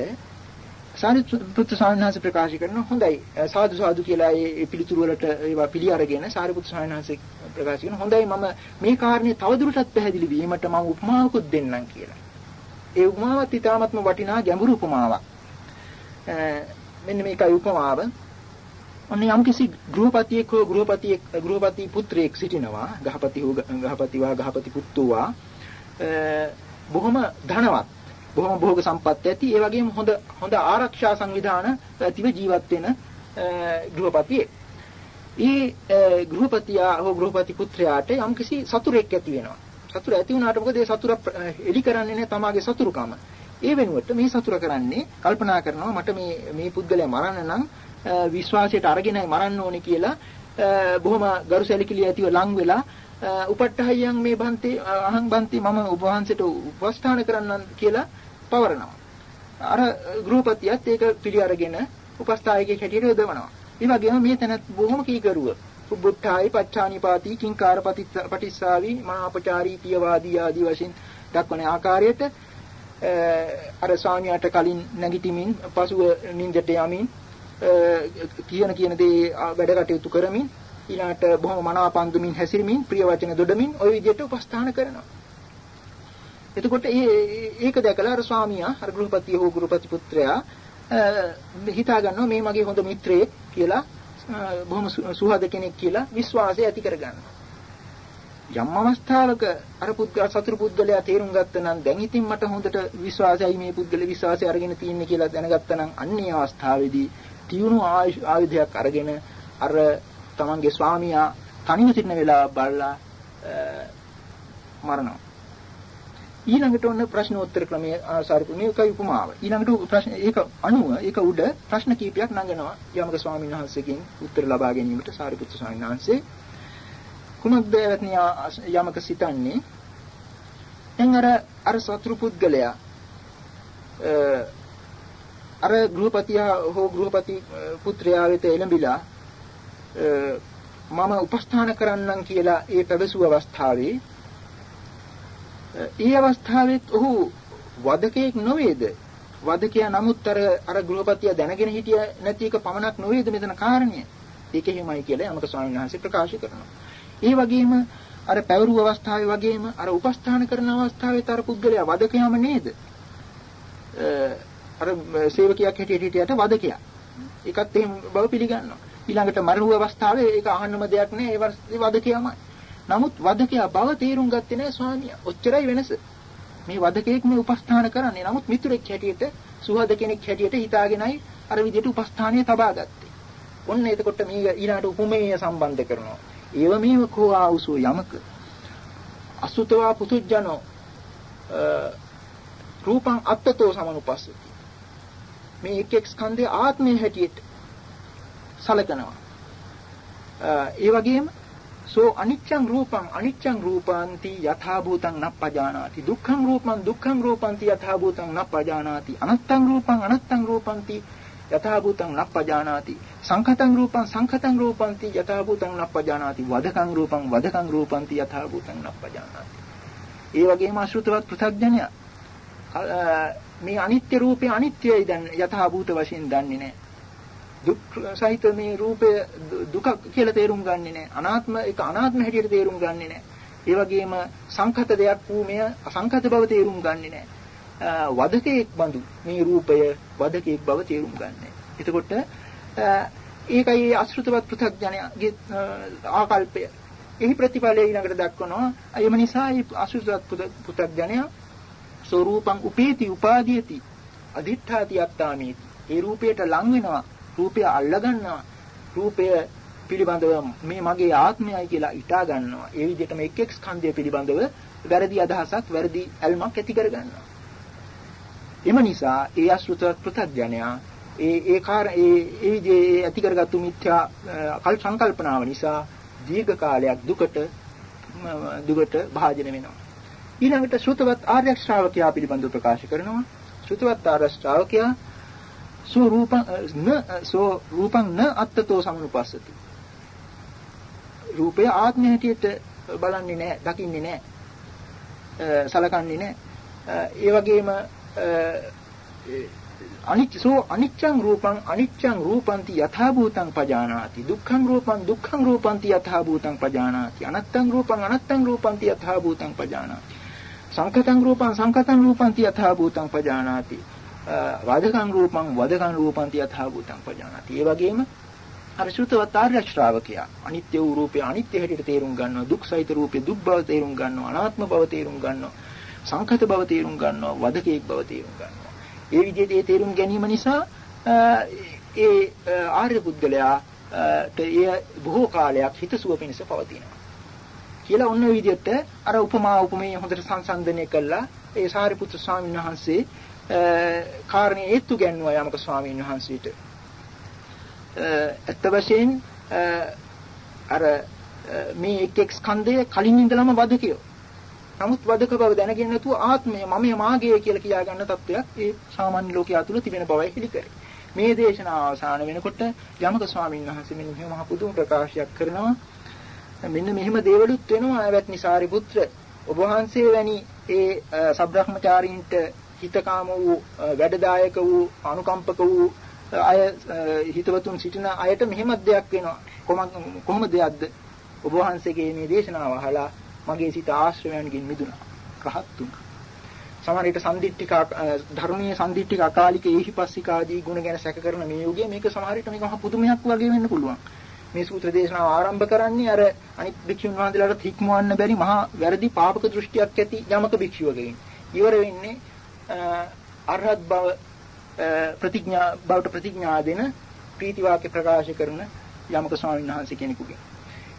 A: සාරිපුත්‍ර ස්වාමීන් වහන්සේ ප්‍රකාශ කරන හොඳයි සාදු සාදු කියලා ඒ පිළිතුරු වලට ඒවා පිළි අරගෙන සාරිපුත්‍ර ස්වාමීන් වහන්සේ ප්‍රකාශ කරන හොඳයි මම මේ කාරණේ තවදුරටත් පැහැදිලි වීමට මම උපමාවකුත් දෙන්නම් කියලා. ඒ උපමාවත් ඊටාත්ම වටිනා ගැඹුරු උපමාවක්. මෙන්න මේකයි උපමාව. ඔන්න යම්කිසි ගෘහපතියෙක් හෝ ගෘහපතියෙක් ගෘහපති පුත්‍රයෙක් සිටිනවා ගහපති හෝ ගහපතිවා ගහපති පුත්තුවා බොහොම ධනවත් බොහොම භෝග සම්පත් ඇති ඒ වගේම හොඳ හොඳ ආරක්ෂා සංවිධාන ඇතිව ජීවත් වෙන ගෘහපතියෙක්. ඒ ගෘහපතියා හෝ ගෘහපති පුත්‍රයාට යම්කිසි සතුරෙක් ඇති වෙනවා. සතුර ඇති වුණාට මොකද ඒ සතුර එලි කරන්නේ නැහැ තමාගේ සතුරුකම. ඒ වෙනුවට මේ සතුර කරන්නේ කල්පනා කරනවා මට මේ මේ පුද්ගලයා මරන්න නම් විශ්වාසයට අරගෙනයි මරන්න ඕනේ කියලා බොහොම ගරුසැලකිලි ඇතිව ලං වෙලා උපට්ඨහයන් මේ බන්තේ අහං බන්තේ මම ඔබ වහන්සේට උපස්ථාන කරන්නම් කියලා පවරනවා. අර ගෘහපතියත් ඒක පිළි අරගෙන උපස්ථායකයෙක් හැටියට යොදවනවා. ඒ වගේම මේ තැනත් බොහොම කීකරුව. පුබ්බුට්ඨායි පච්චානිපාති කිංකාර පටිස්සාවි මහාපචාරී පියවාදී ආදී වශයෙන් දක්වන ආකාරයට අර ස්වාමියාට කලින් නැගිටිමින් පසුව නිින්දට යමින් කියන කියන දේ වැඩ කටයුතු කරමින් ඊළාට බොහොම මනාපන්දුමින් හැසිරෙමින් ප්‍රිය වචන දොඩමින් ওই විදිහට උපස්ථාන කරනවා. එතකොට ඒක දැකලා අර ස්වාමියා අර ගෘහපති හෝ ගෘහපති පුත්‍රයා හිතා ගන්නවා මේ මගේ හොඳ මිත්‍රයෙක් කියලා බොහොම සුහද කෙනෙක් කියලා විශ්වාසය ඇති කරගන්නවා. යම් අවස්ථාවක අර පුද්ගල සතුරු පුද්ගලයා තේරුම් ගත්තා නම් දැන් ඉතින් මට හොඳට විශ්වාසයයි මේ පුද්ගල විශ්වාසය අරගෙන තින්නේ කියලා දැනගත්තා නම් අන්නේ අවස්ථාවේදී තියුණු ආයුධයක් අරගෙන අර තමන්ගේ ස්වාමියා තනිව සිටින වෙලාව බලලා මරනවා. ඊළඟට ඔන්න ප්‍රශ්නෝත්තර ක්‍රමයේ ආසාරිපු මේකයි උපමාව. ඊළඟට ප්‍රශ්න ඒක අනුව ඒක උඩ ප්‍රශ්න කීපයක් නඟනවා යමක ස්වාමීන් වහන්සේගෙන් උත්තර ලබා ගැනීමට සාරිපුත්‍ර ස්වාමීන් වහන්සේ කුමක්ද යමක සිතන්නේ දැන් අර අර සතුරු පුද්ගලයා අර ගෘහපතියා හෝ ගෘහපති පුත්‍රයා වෙත එළඹිලා මම උපස්ථාන කරන්නම් කියලා ඒ පැවසු අවස්ථාවේ ඒ අවස්ථාවෙත් ඔහු වදකෙක් නොවේද වදකයා නමුත් අර අර ගෘහපතියා දැනගෙන හිටිය නැති එක පමණක් නොවේද මෙතන කාරණය ඒක එහෙමයි කියලා යමක ස්වාමීන් වහන්සේ ප්‍රකාශ කරනවා ඒ වගේම අර පැවරු අවස්ථාවේ වගේම අර උපස්ථාන කරන අවස්ථාවේ තර පුද්ගලයා වදකයාම නේද අර සේවකයක් හැටියට හිටියට වදකයා ඒකත් එහෙම බව පිළිගන්නවා ඊළඟට මරුව අවස්ථාවේ ඒක අහන්නම දෙයක් නෑ ඒ වදකයාමයි නමුත් වදකයා බව තේරුම් ගත්තේ නෑ ස්වාමියා. ඔච්චරයි වෙනස. මේ වදකෙක් මේ උපස්ථාන කරන්නේ. නමුත් මිතුරෙක් හැටියට සුහද කෙනෙක් හැටියට හිතාගෙනයි අර විදිහට උපස්ථානය තබා ගත්තේ. ඔන්න එතකොට මේ ඊළාට උපමේය සම්බන්ධ කරනවා. ඒව මේව කෝ ආවුසෝ යමක. අසුතවා පුතුජනෝ රූපං අත්තතෝ සමනුපස්සති. මේ එක් එක් ස්කන්ධයේ ආත්මය හැටියට සලකනවා. ඒ වගේම සෝ අනිච්ඡං රූපං අනිච්ඡං රූපාන්ති යථා භූතං නප්පජානාති. දුක්ඛං රූපං දුක්ඛං රූපන්ති යථා භූතං නප්පජානාති. අනත්තං රූපං අනත්තං රූපන්ති යථා භූතං නප්පජානාති. සංඛතං රූපං සංඛතං රූපන්ති යථා භූතං නප්පජානාති. වදකං රූපං වදකං රූපන්ති යථා භූතං නප්පජානාති. ඒ වගේම අශෘතවත් පෘථග්ජනය. මේ අනිත්‍ය රූපේ අනිත්‍යයි දැන් යථා භූත වශයෙන් දන්නේ නැහැ. දුක් සහිත මේ රූපය දුක කියලා තේරුම් ගන්නෙ නැහැ. අනාත්ම ඒක අනාත්ම හැටියට තේරුම් ගන්නෙ නැහැ. ඒ වගේම සංඛත දෙයක් වූ මෙය අසංඛත බව තේරුම් ගන්නෙ නැහැ. වදකේක් බඳු මේ රූපය වදකේක් බව තේරුම් ගන්නෑ. එතකොට ඒකයි අසෘතවත් පෘථග්ජනයාගේ ආකල්පය. එහි ප්‍රතිඵලය ඊළඟට දක්වනවා. එම නිසා මේ අසෘතවත් පෘථග්ජනයා ස්වરૂපං උපේති උපාදීයති අදිඨාති අත්තාමේති. ඒ රූපයට ලං වෙනවා රූපය අල්ලගන්නවා. රූපය පිළිබඳව මේ මගේ ආත්මයයි කියලා ඉටා ගන්නවා. ඒ විදිහටම එක් එක් ස්කන්ධය පිළිබඳව වැරදි අදහසක්, වැරදි ඇල්මක් ඇති කර ගන්නවා. එම නිසා ඒ අසෘතවත් පෘථග්ජනයා ඒ ඒ කාර ඒ ඒ විදිහේ ඇති කරගත්තු මිත්‍යා කල් සංකල්පනාව නිසා දීර්ඝ කාලයක් දුකට දුකට භාජන වෙනවා. ඊළඟට ශ්‍රුතවත් ආර්ය ශ්‍රාවකයා පිළිබඳව ප්‍රකාශ කරනවා. ශ්‍රුතවත් ආර්ය ශ්‍රාවකයා සෝ රූපං න සෝ රූපං න අත්තතෝ සමනුපස්සති. රූපය ආත්මය හැටියට බලන්නේ නැහැ, දකින්නේ නැහැ. සලකන්නේ නැහැ. ඒ වගේම අනිච්චෝ අනිච්ඡං රූපං අනිච්ඡං රූපන්ති යථා භූතං පජානාති දුක්ඛං රූපං දුක්ඛං රූපන්ති යථා භූතං පජානාති අනත්තං රූපං අනත්තං රූපන්ති යථා භූතං පජානාති සංකතං රූපං සංකතං රූපන්ති යථා භූතං පජානාති වදකං රූපං වදකං රූපන්ති යථා භූතං පජානාති. ඒ වගේම අර ශ්‍රුතවත් ආර්ය ශ්‍රාවකයා අනිත්‍ය වූ රූපය අනිත්‍ය හැටියට තේරුම් ගන්නවා දුක් සහිත රූපය දුක් බව තේරුම් ගන්නවා අනාත්ම බව තේරුම් ගන්නවා සංකත බව තේරුම් ගන්නවා වදකේක් බව තේරුම් ගන්නවා. ඒ විදිහට ඒ තේරුම් ගැනීම නිසා ඒ ආර්ය පුද්ගලයා ඒ බොහෝ කාලයක් හිතසුව පිණිස පවතිනවා. කියලා ඔන්න ඔය විදිහට අර උපමා උපමේය හොඳට සංසන්දනය කළා. ඒ සාරිපුත්‍ර ස්වාමීන් වහන්සේ කාරණේ හේතු ගැන්වුවා යමක ස්වාමීන් වහන්සේට. ඇත්ත වශයෙන් අර මේ එක් එක් ස්කන්ධය කලින් ඉඳලම වදකියෝ. නමුත් වදක බව දැනගෙන නැතුව ආත්මය මම මාගේ කියලා කියා ගන්න තත්වයක් ඒ සාමාන්‍ය ලෝකයා තුල තිබෙන බවයි හිලි කරේ. මේ දේශනාව අවසන් වෙනකොට යමක ස්වාමීන් වහන්සේ මෙන්න මෙහෙම මහ පුදුම ප්‍රකාශයක් කරනවා. මෙන්න මෙහෙම දේවලුත් වෙනවා ආයවත්නි සාරිපුත්‍ර ඔබ වහන්සේ වැනි ඒ සබ්‍රහ්මචාරීන්ට හිතකාම වූ වැඩදායක වූ අනුකම්පක වූ අය හිතවතුන් සිටින අයට මෙහෙම දෙයක් වෙනවා. කොහොමද දෙයක්ද? ඔබ වහන්සේගේ මේ දේශනාව අහලා මගේ සිත ආශ්‍රයයන්ගෙන් මිදුණා. රහත් වුණා. සමහර විට සම්දිට්ඨික ධර්මීය සම්දිට්ඨික අකාලික ඒහිපස්සික ආදී ගුණ ගැන සැක කරන මේ යුගයේ මේක සමහර විට මේක මහ පුදුමයක් වගේ වෙන්න පුළුවන්. මේ සූත්‍ර දේශනාව ආරම්භ කරන්නේ අර අනිත් භික්ෂුන් වහන්සේලාට හික්මවන්න බැරි මහා වැරදි පාපක දෘෂ්ටියක් ඇති යමක භික්ෂුවකගෙන්. ඉවර වෙන්නේ අරහත් බව ප්‍රතිඥා බවට ප්‍රතිඥා දෙන ප්‍රීති වාක්‍ය ප්‍රකාශ කරන යමක ස්වාමීන් වහන්සේ කෙනෙකුගෙන්.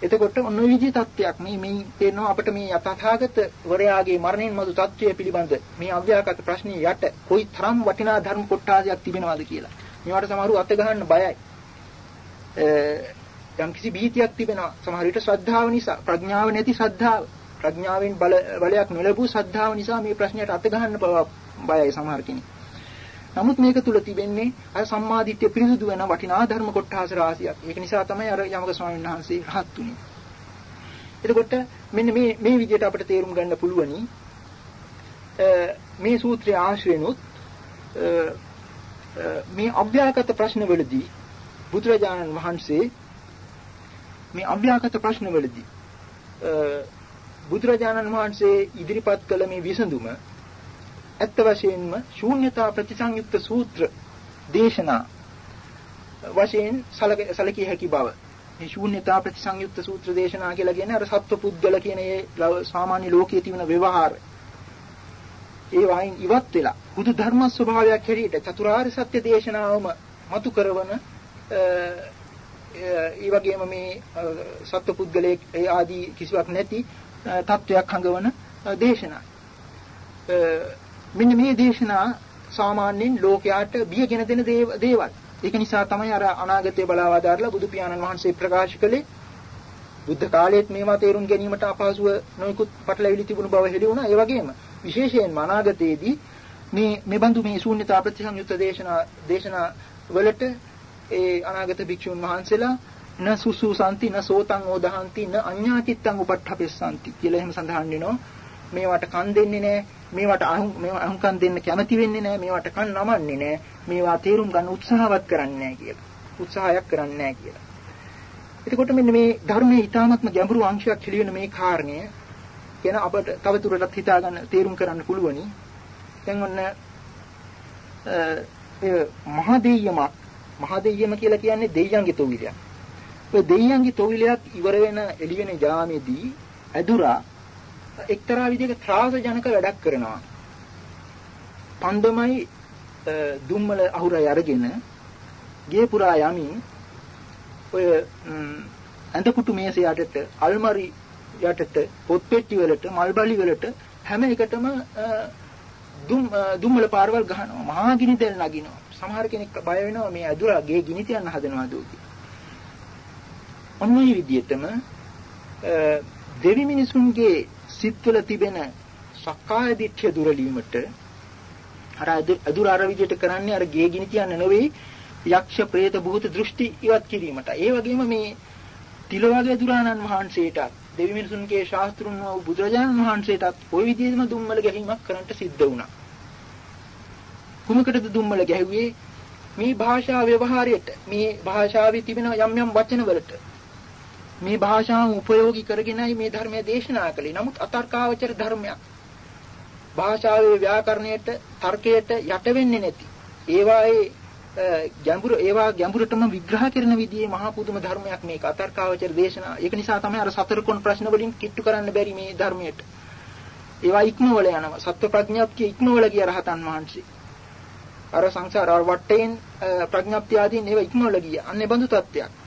A: එතකොට ඔන්න ඔය විදිහේ තත්ත්වයක් මේ මේ තේරෙනවා අපිට මේ යථාර්ථගත වරයාගේ මරණින් මතු තත්ත්වය පිළිබඳ මේ අව්‍යාකට ප්‍රශ්නේ යට කොයි තරම් වටිනා ධර්ම කොටාසයක් තිබෙනවද කියලා. මේවට සමහරව අත ගහන්න බයයි. යම්කිසි බීතියක් තිබෙනවා. සමහර විට ශ්‍රද්ධාව නිසා, ප්‍රඥාව නැති ශ්‍රද්ධාව, ප්‍රඥාවෙන් බල බලයක් නොලැබූ ශ්‍රද්ධාව නිසා මේ ප්‍රශ්නයට අත ගහන්න බයයි සමහර කෙනෙක්. නමුත් මේක තුල තිබෙන්නේ අර සම්මාදිට්ඨිය පිරිසුදු වෙන වටිනා ධර්ම කොටහස රාශියක්. ඒක නිසා තමයි අර යමක ස්වාමීන් වහන්සේ රහත් උනේ. එතකොට මෙන්න මේ මේ විදිහට අපිට තේරුම් ගන්න පුළුවනි මේ සූත්‍රයේ ආශ්‍රයනොත් මේ අභ්‍යාගත ප්‍රශ්නවලදී බුදුරජාණන් වහන්සේ මේ අභ්‍යාගත ප්‍රශ්නවලදී බුදුරජාණන් වහන්සේ ඉදිරිපත් කළ මේ විසඳුම ඇත්ත වශයෙන්ම ශූන්‍යතා ප්‍රතිසංයුක්ත සූත්‍ර දේශනා වශයෙන් සැලකිය හැකි බව. මේ ශූන්‍යතා ප්‍රතිසංයුක්ත සූත්‍ර දේශනා කියලා කියන්නේ අර සත්වපුද්ගල කියන ඒ සාමාන්‍ය ලෝකයේ තියෙන ව්‍යවහාර ඒ වයින් ඉවත් වෙලා බුදු ධර්ම ස්වභාවයක් හැටියට චතුරාර්ය සත්‍ය දේශනාවම මතු කරවන ඒ වගේම මේ සත්පුද්ගලයේ ඒ ආදී කිසිවක් නැති තත්වයක් හඟවන දේශනා. මෙන්න මේ දේශනා සාමාන්‍යයෙන් ලෝකයාට බියගෙන දෙන දේවල්. ඒක නිසා තමයි අර අනාගතය බලාවදාරලා බුදු පියාණන් වහන්සේ ප්‍රකාශ කළේ බුද්ධ කාලයේත් මේවා තේරුම් ගැනීමට අපහසුව නොයෙකුත් පටලැවිලි තිබුණු බව හෙළි වුණා. ඒ වගේම විශේෂයෙන්ම අනාගතයේදී මේ මේ බඳු මේ ශූන්‍යතා ප්‍රතිසංයුක්ත දේශනා දේශනා වලට ඒ අනාගත භික්ෂුන් වහන්සේලා න සුසුසanti න සෝතං ඕදහන්ති න අඤ්ඤාචිත්තං උපට්ඨපෙස්සanti කියලා එහෙම සඳහන් වෙනවා. මේවට කන් දෙන්නේ නැහැ. මේවට මේවා අහුම්කම් දෙන්න කැමති වෙන්නේ නැහැ. මේවට කන් නමන්නේ නැහැ. මේවා තේරුම් ගන්න උත්සාහවත් කරන්නේ නැහැ කියලා. උත්සාහයක් කරන්නේ නැහැ කියලා. එතකොට මෙන්න මේ ධර්මයේ ඊ타ත්ම ගැඹුරු අංශයක් පිළිවෙන මේ කාරණය ගැන අපට තවදුරටත් හිතා ගන්න තේරුම් කරන්න පුළුවනි. දැන් ඔන්න ඒ මහදෙය්‍යමක් මහදෙය්‍යම කියලා කියන්නේ දෙයයන්ගේ තොවිලයක්. ඔය දෙයයන්ගේ තොවිලයක් ඉවර වෙන එළි වෙන ජාමේදී ඇදුරා එක්තරා විදිහක ත්‍රාස ජනක වැඩක් කරනවා. පන්දමයි දුම්මල අහුරයි අරගෙන ගේ පුරා යමින් ඔය ඇඳපුටු මේස යටට අල්මාරි යටට පොත්පෙට්ටි වලට මල්බලි වලට හැම එකටම දුම් දුම්මල පාරවල් ගහනවා මහා ගිනි තෙල් නගිනවා සමහර කෙනෙක් බය වෙනවා මේ අදුරා ගේ ගිනි තියන්න හදනවාද කියලා. ඔන්න ඔය විදිහටම දෙවි මිනිසුන්ගේ සිත්වල තිබෙන සක්කාය දිට්ඨිය දුරලීමට අර අදුර අර විදිහට කරන්නේ අර ගේ ගිනි තියන්න නෙවෙයි යක්ෂ ප්‍රේත භූත දෘෂ්ටි ඉවත් කිරීමට. ඒ වගේම මේ තිලවගේ දුරාණන් වහන්සේටත් දෙවි මිනිසුන්ගේ ශාස්ත්‍රුන් වූ බුදුරජාණන් වහන්සේටත් ওই විදිහේම දුම්මල ගැහිමක් කරන්නට සිද්ධ වුණා. කුමකටද දුම්මල ගැහුවේ? මේ භාෂා ව්‍යවහාරයට මේ භාෂාවේ තිබෙන යම් යම් වචන වලට මේ භාෂාව උපයෝගී කරගෙනයි මේ ධර්මය දේශනා කළේ. නමුත් අතර්කාවචර ධර්මයක්. භාෂාවේ ව්‍යාකරණයට තර්කයට යට වෙන්නේ නැති. ඒවායේ ගැඹුරු ඒවා ගැඹුරටම විග්‍රහ කරන විදිහේ මහා පුදුම ධර්මයක් මේක අතර්කාවචර දේශනා. ඒක නිසා තමයි අර සතර කොන් ප්‍රශ්න වලින් කිට්ටු කරන්න බැරි මේ ධර්මයට. ඒවා ඉක්මවල යනවා. සත්ව ප්‍රඥාප්තිය ඉක්මවල ගිය රහතන් වහන්සේ. අර සංසාර වටේන් ප්‍රඥාප්තිය ආදීන් ඒවා ඉක්මවල ගිය. අන්නේ බඳු තත්ත්වයක්.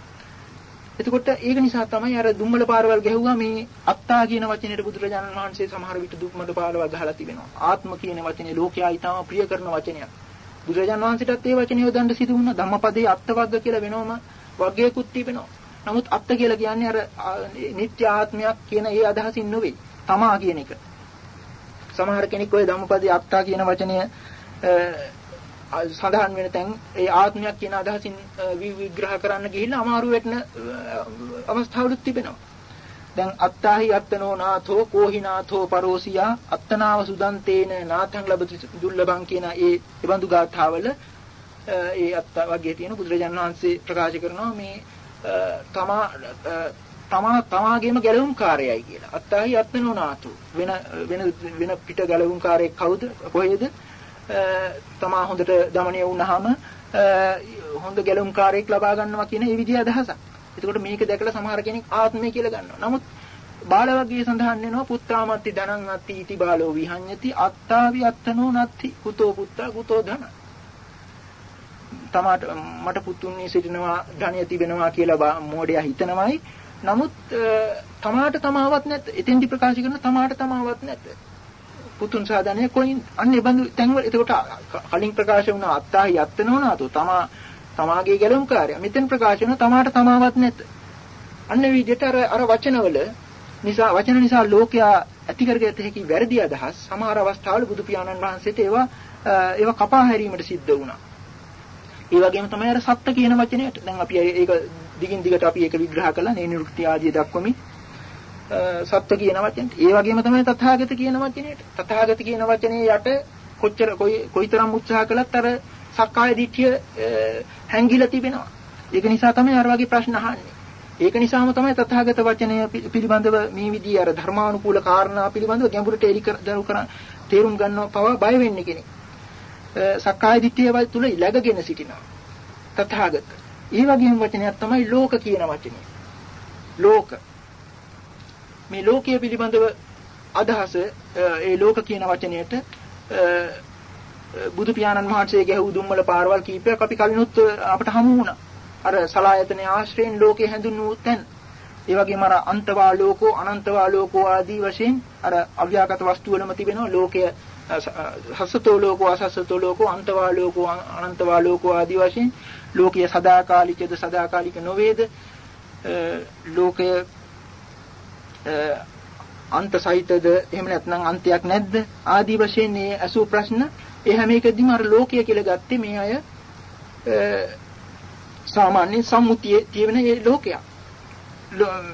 A: එතකොට ඒක නිසා තමයි අර දුම්මල පාරවල් ගැහුවා මේ අත්තා කියන වචනේට බුදුරජාණන් වහන්සේ සමහර විට දුම්මල පාරවල් ගහලා තිබෙනවා. ආත්ම කියන වචනේ ලෝකයා ඊටම ප්‍රිය කරන වචනයක්. බුදුරජාණන් වහන්සේටත් ඒ වචනේ යොදන්න සිදු වුණා. ධම්මපදයේ අත්වග්ග කියලා වෙනවම වග්ගයකුත් තිබෙනවා. නමුත් අත්ත කියලා කියන්නේ අර නිත්‍ය ආත්මයක් කියන ඒ අදහසින් නෙවෙයි. තමා කියන එක. සමහර කෙනෙක් ওই ධම්මපදයේ අත්තා කියන වචනය සඳහන් වෙන තැන් ඒ ආත්මයක් කියන අදහසින් විග්‍රහ කරන්න ගිහිල්ලා අමාරු වෙටන අවස්ථාවලුත් තිබෙනවා. දැන් අත්තාහි අත්තනෝ නාථෝ කෝහිනාථෝ පරෝසියා අත්තනාව සුදන්තේන නාථං ලබති දුර්ලභං කියන ඒ බඳු ගාථාවල ඒ අත්ත වගේ තියෙන බුදුරජාණන් වහන්සේ ප්‍රකාශ කරනවා මේ තමා තමා තමාගේම ගැලවුම් කාර්යයයි කියලා. අත්තාහි අත්තනෝ නාථෝ වෙන වෙන වෙන පිට ගැලවුම් කාර්යයක් කවුද කොහෙද තමා හොඳට দমনය වුණාම හොඳ ගැලුම්කාරයෙක් ලබා ගන්නවා කියන ඒ විදිහ අදහසක්. එතකොට මේක දැකලා සමහර කෙනෙක් ආත්මය කියලා ගන්නවා. නමුත් බාල වර්ගයේ සඳහන් වෙනවා පුත්‍රාමත්ති ධනං අත්ති ඉති බාලෝ විහඤ්ඤති අත්තාවි අත්තනෝ නත්ති කුතෝ පුත්තා කුතෝ ධන. තමාට මට පුතුන්නේ සිටිනවා ධනය තිබෙනවා කියලා මෝඩයා හිතනවායි. නමුත් තමාට තමාවත් නැත. එතෙන්දි ප්‍රකාශ කරන තමාට තමාවත් නැත. පුතුන් සාධනය කොයින් අන්නේ බඳු තැන්වල එතකොට කලින් ප්‍රකාශ වුණ අත්තාහි අත්තනෝනාතෝ තමා තමාගේ ගැලුම් කාර්ය. මෙතෙන් ප්‍රකාශ වෙන තමාට තමාවත් නැත. අන්න විදිහට අර අර වචනවල නිසා වචන නිසා ලෝකයා ඇති කරගත හැකි වැරදි අදහස් සමහර අවස්ථාවල බුදු පියාණන් වහන්සේට ඒවා ඒවා කපා හැරීමට සිද්ධ වුණා. ඒ වගේම තමයි අර සත්ත්‍ය කියන වචනයට. දැන් අපි ඒක දිගින් දිගට අපි ඒක විග්‍රහ කළා නේ නිරුක්ති ආදී දක්වමින්. සත්ත්‍ය කියන වචනට. ඒ වගේම තමයි තථාගත කියන වචනයට. තථාගත කියන වචනේ යට කොච්චර කොයි කොයිතරම් උත්සාහ කළත් අර සක්කාය දිට්ඨිය හැංගිලා තිබෙනවා. ඒක නිසා තමයි අර වගේ ප්‍රශ්න අහන්නේ. ඒක නිසාම තමයි තථාගත වචනය පිළිබඳව මේ විදිහේ අර ධර්මානුකූල කාරණා පිළිබඳව ගැඹුරට එලි දරු කරන් තේරුම් ගන්නව පව බය වෙන්නේ කෙනෙක්. සක්කාය දිට්ඨිය තුල läගගෙන සිටිනවා. තථාගත. ඒ වගේම වචනයක් තමයි ලෝක කියන වචනය. ලෝක. මේ ලෝකයේ පිළිබඳව අදහස ඒ ලෝක කියන වචනයට බුදු පියාණන් වහන්සේ ගැහූ දුම්මල පාරවල් කීපයක් අපි කලිනුත් අපට හමු වුණා. අර සලායතනයේ ආශ්‍රයෙන් ලෝකේ හැඳුන්වූ තැන්. ඒ වගේම අර අන්තවා ලෝකෝ අනන්තවා ලෝකෝ ආදී වශයෙන් අර අව්‍යාකට වස්තු වලම තිබෙනවා ලෝකය හසතෝ ලෝකෝ අසසතෝ ලෝකෝ අන්තවා ලෝකෝ අනන්තවා ලෝකෝ ආදී වශයෙන් ලෝකය සදාකාලිකද සදාකාලික නොවේද ලෝකය අන්ත සහිතද එහෙම නැත්නම් අන්තයක් නැද්ද ආදී වශයෙන් මේ අසු ප්‍රශ්න ඒ හැම එකදීම අර ලෝකය කියලා ගත්තේ මේ අය සාමාන්‍ය සම්මුතියේ තියෙන ඒ ලෝකයක්.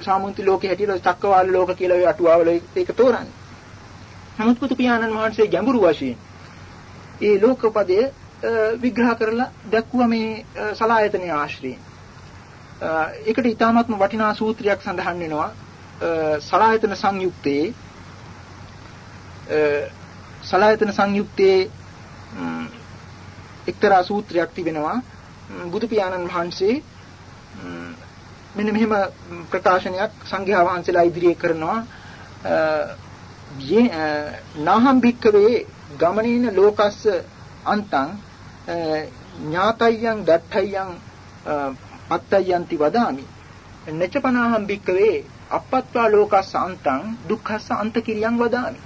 A: සාමුන්ති ලෝකේ හැටියට චක්කවාල ලෝක කියලා ඔය අටුවාවල ඒක තෝරන්නේ. නමුත් පුතු පියාණන් වහන්සේ ගැඹුරු වශයෙන් ඒ ලෝකපදය විග්‍රහ කරලා දැක්ුවා මේ සලායතනයේ ආශ්‍රයෙන්. ඒකට ඊටාත්ම වටිනා සූත්‍රයක් සඳහන් වෙනවා සලායතන සංයුක්තේ සලායතන සංයුක්තේ එක්තරා සූත්‍රයක් තිබෙනවා. බුදු පියාණන් වහන්සේ මෙන්න මෙහෙම ප්‍රකාශනයක් සංඝයා වහන්සේලා ඉදිරියේ කරනවා. නාහම් භික්කවේ ගමනේන ලෝකස්ස අන්තං ඥාතයන් දත්තයන් පත්තයන්ති වදාමි. නචපනාහම් භික්කවේ අපත්වා ලෝකස්ස අන්තං දුක්ඛස්ස අන්තකිරියන් වදාමි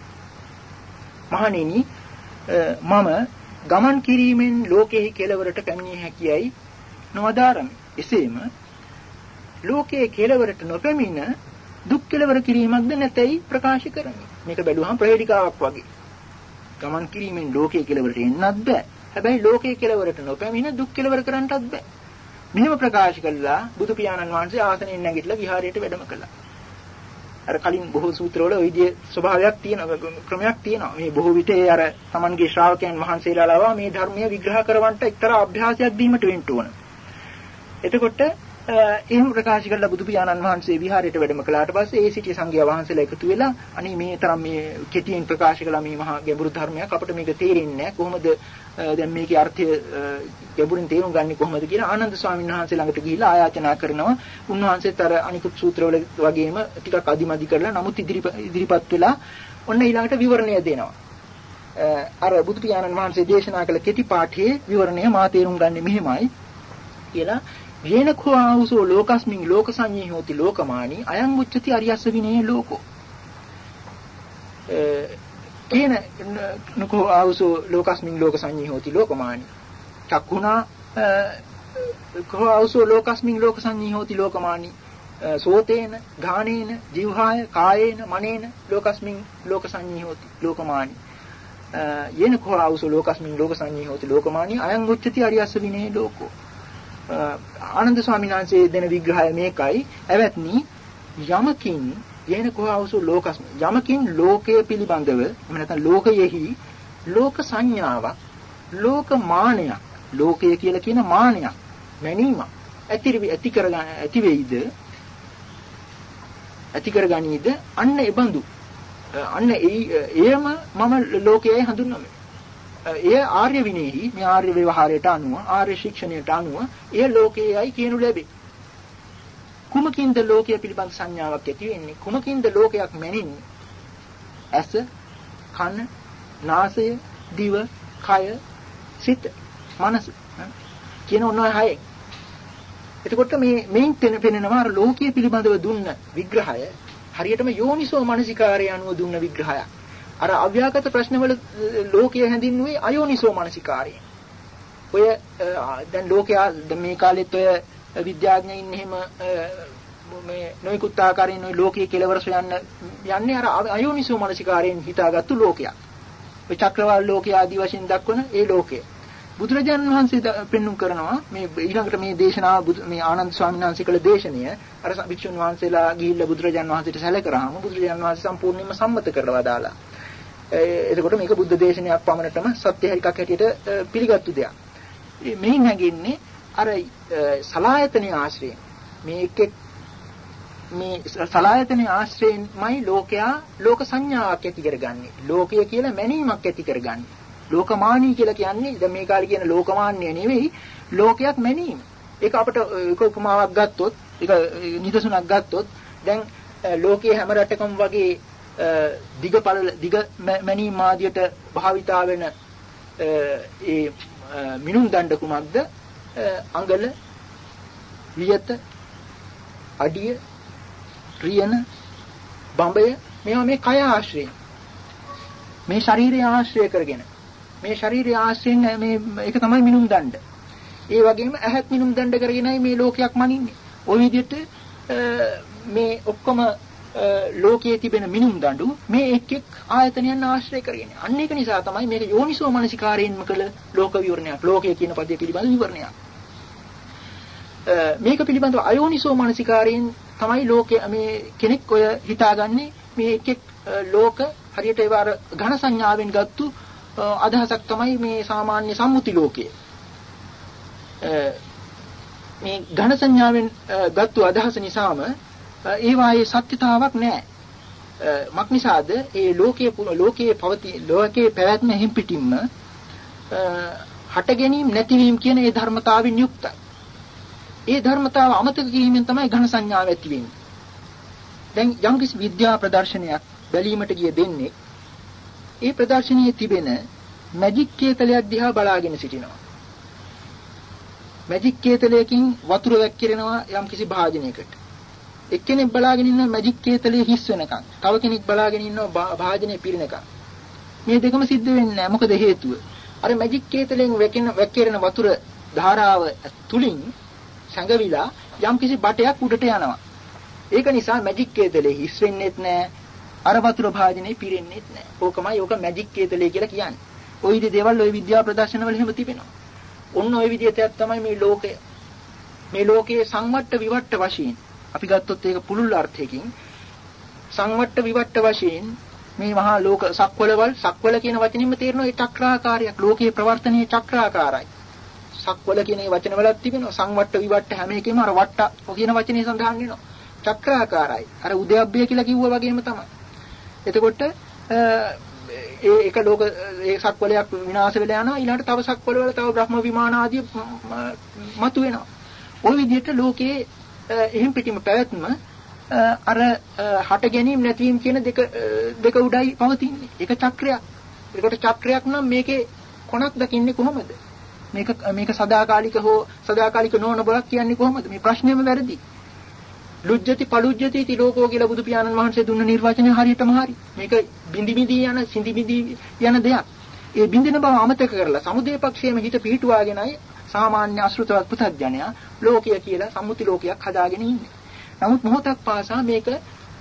A: මහණෙනි මම ගමන් කිරීමෙන් ලෝකෙහි කෙලවරට පැමිණිය හැකියයි නොවදාරමි. එසේම ලෝකයේ කෙලවරට නොපැමිණ දුක් කෙලවර කිරීමක්ද නැතයි ප්‍රකාශ කරමි. මේක බැලුවහම ප්‍රවේදිකාවක් වගේ. ගමන් කිරීමෙන් ලෝකයේ කෙලවරට එන්නත් බෑ. හැබැයි ලෝකයේ කෙලවරට නොපැමිණ දුක් කෙලවර කරන්නටත් බෑ. මෙහෙම ප්‍රකාශ කළා බුදු පියාණන් වහන්සේ ආසනෙන් නැගිටලා විහාරයට වැඩම කළා. අර කලින් බොහෝ සූත්‍රවල ওই විදිහේ ස්වභාවයක් තියෙන ක්‍රමයක් තියෙනවා. මේ බොහෝ විට ඒ අර Tamanගේ ශ්‍රාවකයන් වහන්සේලා ලවා මේ ධර්මය විග්‍රහ කරවන්නට එක්තරා අභ්‍යාසයක් දීමට වෙන්න ඕන. එතකොට එහෙම ප්‍රකාශ කළා බුදු පියාණන් වහන්සේ විහාරයට වැඩම කළාට පස්සේ ඒ සිටිය සංඝයා වහන්සේලා එකතු වෙලා අනේ මේ තරම් මේ කෙටියෙන් ප්‍රකාශ කළා මේ මහා ගැඹුරු ධර්මයක් අපිට මේක තේරෙන්නේ නැහැ කොහොමද දැන් මේකේ අර්ථය ගැඹුරින් තේරුම් ගන්නේ කොහොමද කියලා ආනන්ද ස්වාමීන් වහන්සේ ළඟට ගිහිල්ලා ආයාචනා කරනවා. උන්වහන්සේත් අර අනිකුත් සූත්‍රවල වගේම ටිකක් අදිමදි කරලා නමුත් ඉදිරිපත් වෙලා ඔන්න ඊළඟට විවරණය දෙනවා. අර බුදු පියාණන් වහන්සේ දේශනා කළ කෙටි පාඨයේ විවරණය මා තේරුම් ගන්නේ මෙහෙමයි කියලා. යේනකෝ ආවුසෝ ලෝකස්මින් ලෝක සංඤේ හෝති ලෝකමානි අයං උච්චති අරියස්ස විනේ ලෝකෝ. කේන නකෝ ආවුසෝ ලෝකස්මින් ලෝක සංඤේ හෝති ලෝකමානි. චක්ඛුනා කෝ ආවුසෝ ලෝකස්මින් ලෝක සංඤේ හෝති ලෝකමානි. සෝතේන ගානේන ජීවහාය කායේන මනේන ලෝකස්මින් ලෝක සංඤේ හෝති ලෝකමානි. යේන කෝ ආවුසෝ ලෝකස්මින් ලෝකසඤ්ඤී හෝති ලෝකමානී. අයං උච්චති අරියස්ස විනේ ලෝකෝ. ආනන්ද ස්වාමීන් වහන්සේ දෙන විග්‍රහය මේකයි. ඇවැත්නි යමකින් යේන කෝ ආවුසෝ ලෝකස්මින් යමකින් ලෝකය පිළිබඳව එහෙම නැත්නම් ලෝකයෙහි ලෝක සංඥාවක් ලෝක මානයක් ලෝකය කියලා කියන මානයක් මැනීමක් ඇති ඇති කරගන්න ඇති වෙයිද ඇති කරගනීද අන්න ඒ බඳු අන්න එයම මම ලෝකයේ හඳුන්වන්නේ. එය ආර්ය විනයෙහි මේ ආර්ය ව්‍යවහාරයට අනුව ආර්ය ශික්ෂණයට අනුව එය ලෝකයේයි කියනු ලැබේ. කුමකින්ද ලෝකය පිළිබඳ සංඥාවක් ඇති වෙන්නේ? කුමකින්ද ලෝකයක් මැනින්නේ? ඇස, කන, නාසය, දිව, කය, සිත, මනස කියන ඔන්න හයෙන්. එතකොට මේ මේන් පෙනෙනවා අර ලෝකයේ පිළිබඳව දුන්න විග්‍රහය හරියටම යෝනිසෝ මනසිකාරය අනුව දුන්න විග්‍රහයක්. අර අව්‍යාකත ප්‍රශ්නවල ලෝකය හැඳින්නුවේ අයෝනිසෝ මනසිකාරයෙන්. ඔය දැන් ලෝකයා මේ කාලෙත් ඔය විද්‍යාඥයින් එහෙම මේ නොයෙකුත් ආකාරයෙන් ඔය ලෝකයේ කෙලවර සොයන්න යන්නේ අර අයෝනිසෝ මනසිකාරයෙන් හිතාගත්තු ලෝකයක්. ඔය චක්‍රවාල ලෝකය ආදි වශයෙන් දක්වන ඒ ලෝකය. බුදුරජාණන් වහන්සේ පෙන්눔 කරනවා මේ ඊළඟට මේ දේශනාව මේ ආනන්ද ස්වාමීන් වහන්සේ කළ දේශනය අර භික්ෂුන් වහන්සේලා ගිහිල්ලා බුදුරජාණන් වහන්සේට සැලකරාම බුදුරජාණන් වහන්සේ සම්පූර්ණයෙන්ම සම්මත කරලා දාලා. එතකොට මේක බුද්ධ දේශනයක් පමණටම සත්‍ය එකක් හැටියට පිළිගත්තු දෙයක්. මෙයින් හැඟෙන්නේ අර සලායතනයේ ආශ්‍රයෙන් මේ එක් මේ සලායතනයේ ආශ්‍රයෙන්මයි ලෝකයා ලෝක සංඥාවක් ඇති කරගන්නේ. ලෝකය කියලා මැනීමක් ඇති කරගන්නේ. ලෝකමානී කියලා කියන්නේ දැන් මේ කාලේ කියන ලෝකමාන්‍ය නෙවෙයි ලෝකයක් මැනීම. ඒක අපිට එක උපමාවක් ගත්තොත් ඒක නිදසුනක් ගත්තොත් දැන් ලෝකයේ හැම රටකම වගේ දිගපළ දිග මැනීම ආදියට භාවිතා වෙන ඒ මිනුම් දණ්ඩ කුමක්ද අඟල වියත අඩිය රියන බඹය මේවා මේ කය ආශ්‍රයෙන් මේ ශරීරය ආශ්‍රය කරගෙන මේ ශරීරය ආශ්‍රයෙන් මේ ඒක තමයි මිනුම් දණ්ඩ. ඒ වගේම ඇහත් මිනුම් දණ්ඩ කරගෙනයි මේ ලෝකයක් මනින්නේ. ওই විදිහට මේ ඔක්කොම ලෝකයේ තිබෙන මිනුම් දඬු මේ එක් එක් ආයතනයන් ආශ්‍රය කරගෙන. අන්න ඒක නිසා තමයි මේක යෝනිසෝ මනසිකාරයෙන්ම කළ ලෝක විවරණයක්. ලෝකය කියන පදේ පිළිබඳ විවරණයක්. මේක පිළිබඳව අයෝනිසෝ මනසිකාරයෙන් තමයි ලෝකයේ මේ කෙනෙක් ඔය හිතාගන්නේ මේ එක් එක් ලෝක හරියට ඒවා අර ඝන සංඥාවෙන් ගත්තු අදහසක් තමයි මේ සාමාන්‍ය සම්මුති ලෝකයේ. මේ ඝන සංඥාවෙන් ගත්තු අදහස නිසාම ඒ වායේ සත්‍යතාවක් නැහැ. මක් නිසාද ඒ ලෝකයේ ලෝකයේ පවති ලෝකයේ පැවැත්ම හිම් පිටින්ම හට ගැනීම නැතිවීම කියන ඒ ධර්මතාවෙන් යුක්තයි. ඒ ධර්මතාව අමතක කිරීමෙන් තමයි ඝන සංඥාව ඇති වෙන්නේ. දැන් යම්කිසි විද්‍යා ප්‍රදර්ශනයක් බැලීමට ගිය දෙන්නේ ඒ ප්‍රදර්ශනයේ තිබෙන මැජික් කේතලයක් දිහා බලාගෙන සිටිනවා. මැජික් කේතලයකින් වතුර වැක්කිරෙනවා යම්කිසි භාජනයකට. එක්කෙනෙක් බලාගෙන ඉන්න මැජික් කේතලයේ හිස් වෙනකන්. තව කෙනෙක් බලාගෙන ඉන්නවා භාජනය පිරෙනකන්. මේ දෙකම සිද්ධ වෙන්නේ නැහැ. මොකද හේතුව? අර මැජික් කේතලෙන් වැක්කිරෙන වැක්කිරෙන වතුර ධාරාව තුලින් සැඟවිලා යම්කිසි බටයක් උඩට යනවා. ඒක නිසා මැජික් කේතලේ හිස් වෙන්නේත් නැහැ. අර වතුර භාජනේ පිරෙන්නේත් නැහැ. ඕකමයි ඕක මැජික් කේතලේ කියලා කියන්නේ. ওই විදිහේ දේවල් ওই විද්‍යා ප්‍රදර්ශනවල එහෙම තිබෙනවා. ඔන්න ওই විදිහට තමයි මේ ලෝකය. මේ ලෝකයේ සංවට්ට විවට්ට වශයෙන් අපි ගත්තොත් ඒක පුළුල් අර්ථයකින් සංවට්ට විවට්ට වශයෙන් මේ මහා ලෝක සක්වලවල් සක්වල කියන වචනින්ම තේරෙනවා ඒ චක්‍රාකාරයක් ලෝකයේ ප්‍රවර්තනීය චක්‍රාකාරයි. සක්වල කියන මේ වචනවලත් තිබෙනවා සංවට්ට විවට්ට හැම එකෙම අර වට්ට කියන වචනේ සඳහන් වෙනවා. චක්‍රාකාරයි. අර උදයබ්බය කියලා කිව්වා වගේම තමයි. එතකොට ඒ එක ලෝක ඒ සක්වලයක් විනාශ වෙලා යනවා ඊළඟට තව සක්වල වල තව බ්‍රහ්ම විමාන ආදී මතු වෙනවා. ওই විදිහට ලෝකයේ එහෙම් පිටිම පැවැත්ම අර හට ගැනීම නැතිවීම කියන දෙක දෙක උඩයි පවතින්නේ. ඒක චක්‍රයක්. ඒකට චක්‍රයක් නම් මේකේ කොනක් දකින්නේ කොහොමද? මේක මේක සදාකාලික හෝ සදාකාලික නොවන බවක් කියන්නේ කොහොමද? මේ ප්‍රශ්නේම වැරදි. ලුජ්ජති පලුජ්ජති इति ලෝකෝ කියලා බුදු පියාණන් වහන්සේ දුන්න නිර්වචනය හරියටම හරි. මේක බිඳි බිඳි යන සිඳි බිඳි යන දෙයක්. ඒ බින්දින බව අමතක කරලා සමුදේ පක්ෂයේම හිත පිහිටුවාගෙනයි සාමාන්‍ය අසෘතවත් පුතඥයා ලෝකය කියලා සම්මුති ලෝකයක් හදාගෙන ඉන්නේ. නමුත් මොහොතක් පාසා මේක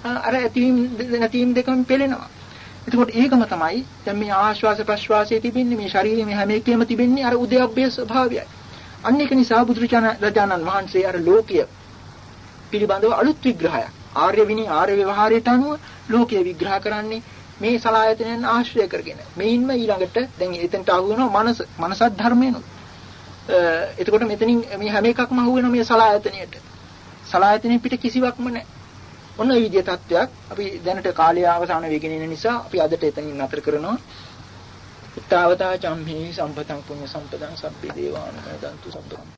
A: අර ඇතිවීම නැතිවීම දෙකම පෙළෙනවා. එතකොට ඒකම තමයි දැන් මේ ආශ්වාස ප්‍රශ්වාසයේ තිබෙන්නේ මේ ශරීරයේ මේ හැම එකෙම තිබෙන්නේ අර උදයබ්බේ ස්වභාවයයි. අන්න ඒක නිසා බුදුරජාණන් වහන්සේ අර ලෝකය පිළිබඳව අලුත් විග්‍රහයක් ආර්ය විනී ආර්ය ව්‍යවහාරයට අනුව ලෝකය විග්‍රහ කරන්නේ මේ සලායතනයන් ආශ්‍රය කරගෙන. මේින්ම ඊළඟට දැන් එතනට අහු වෙනවා මනස. මනසත් ධර්මයනොත්. එතකොට මෙතනින් මේ හැම එකක්ම අහු වෙනවා මේ සලායතනයට. සලායතනෙ පිට කිසිවක්ම නැහැ. ඔන්න ඔය විදිය තත්වයක් අපි දැනට කාලය අවසාන වෙගෙන ඉන්න නිසා අපි අදට එතනින් නතර කරනවා. උත්තාවතා චම්හි සම්පතං පුඤ්ඤ සම්පතං සබ්බේ දේවානුමෝදන්තු සබ්බං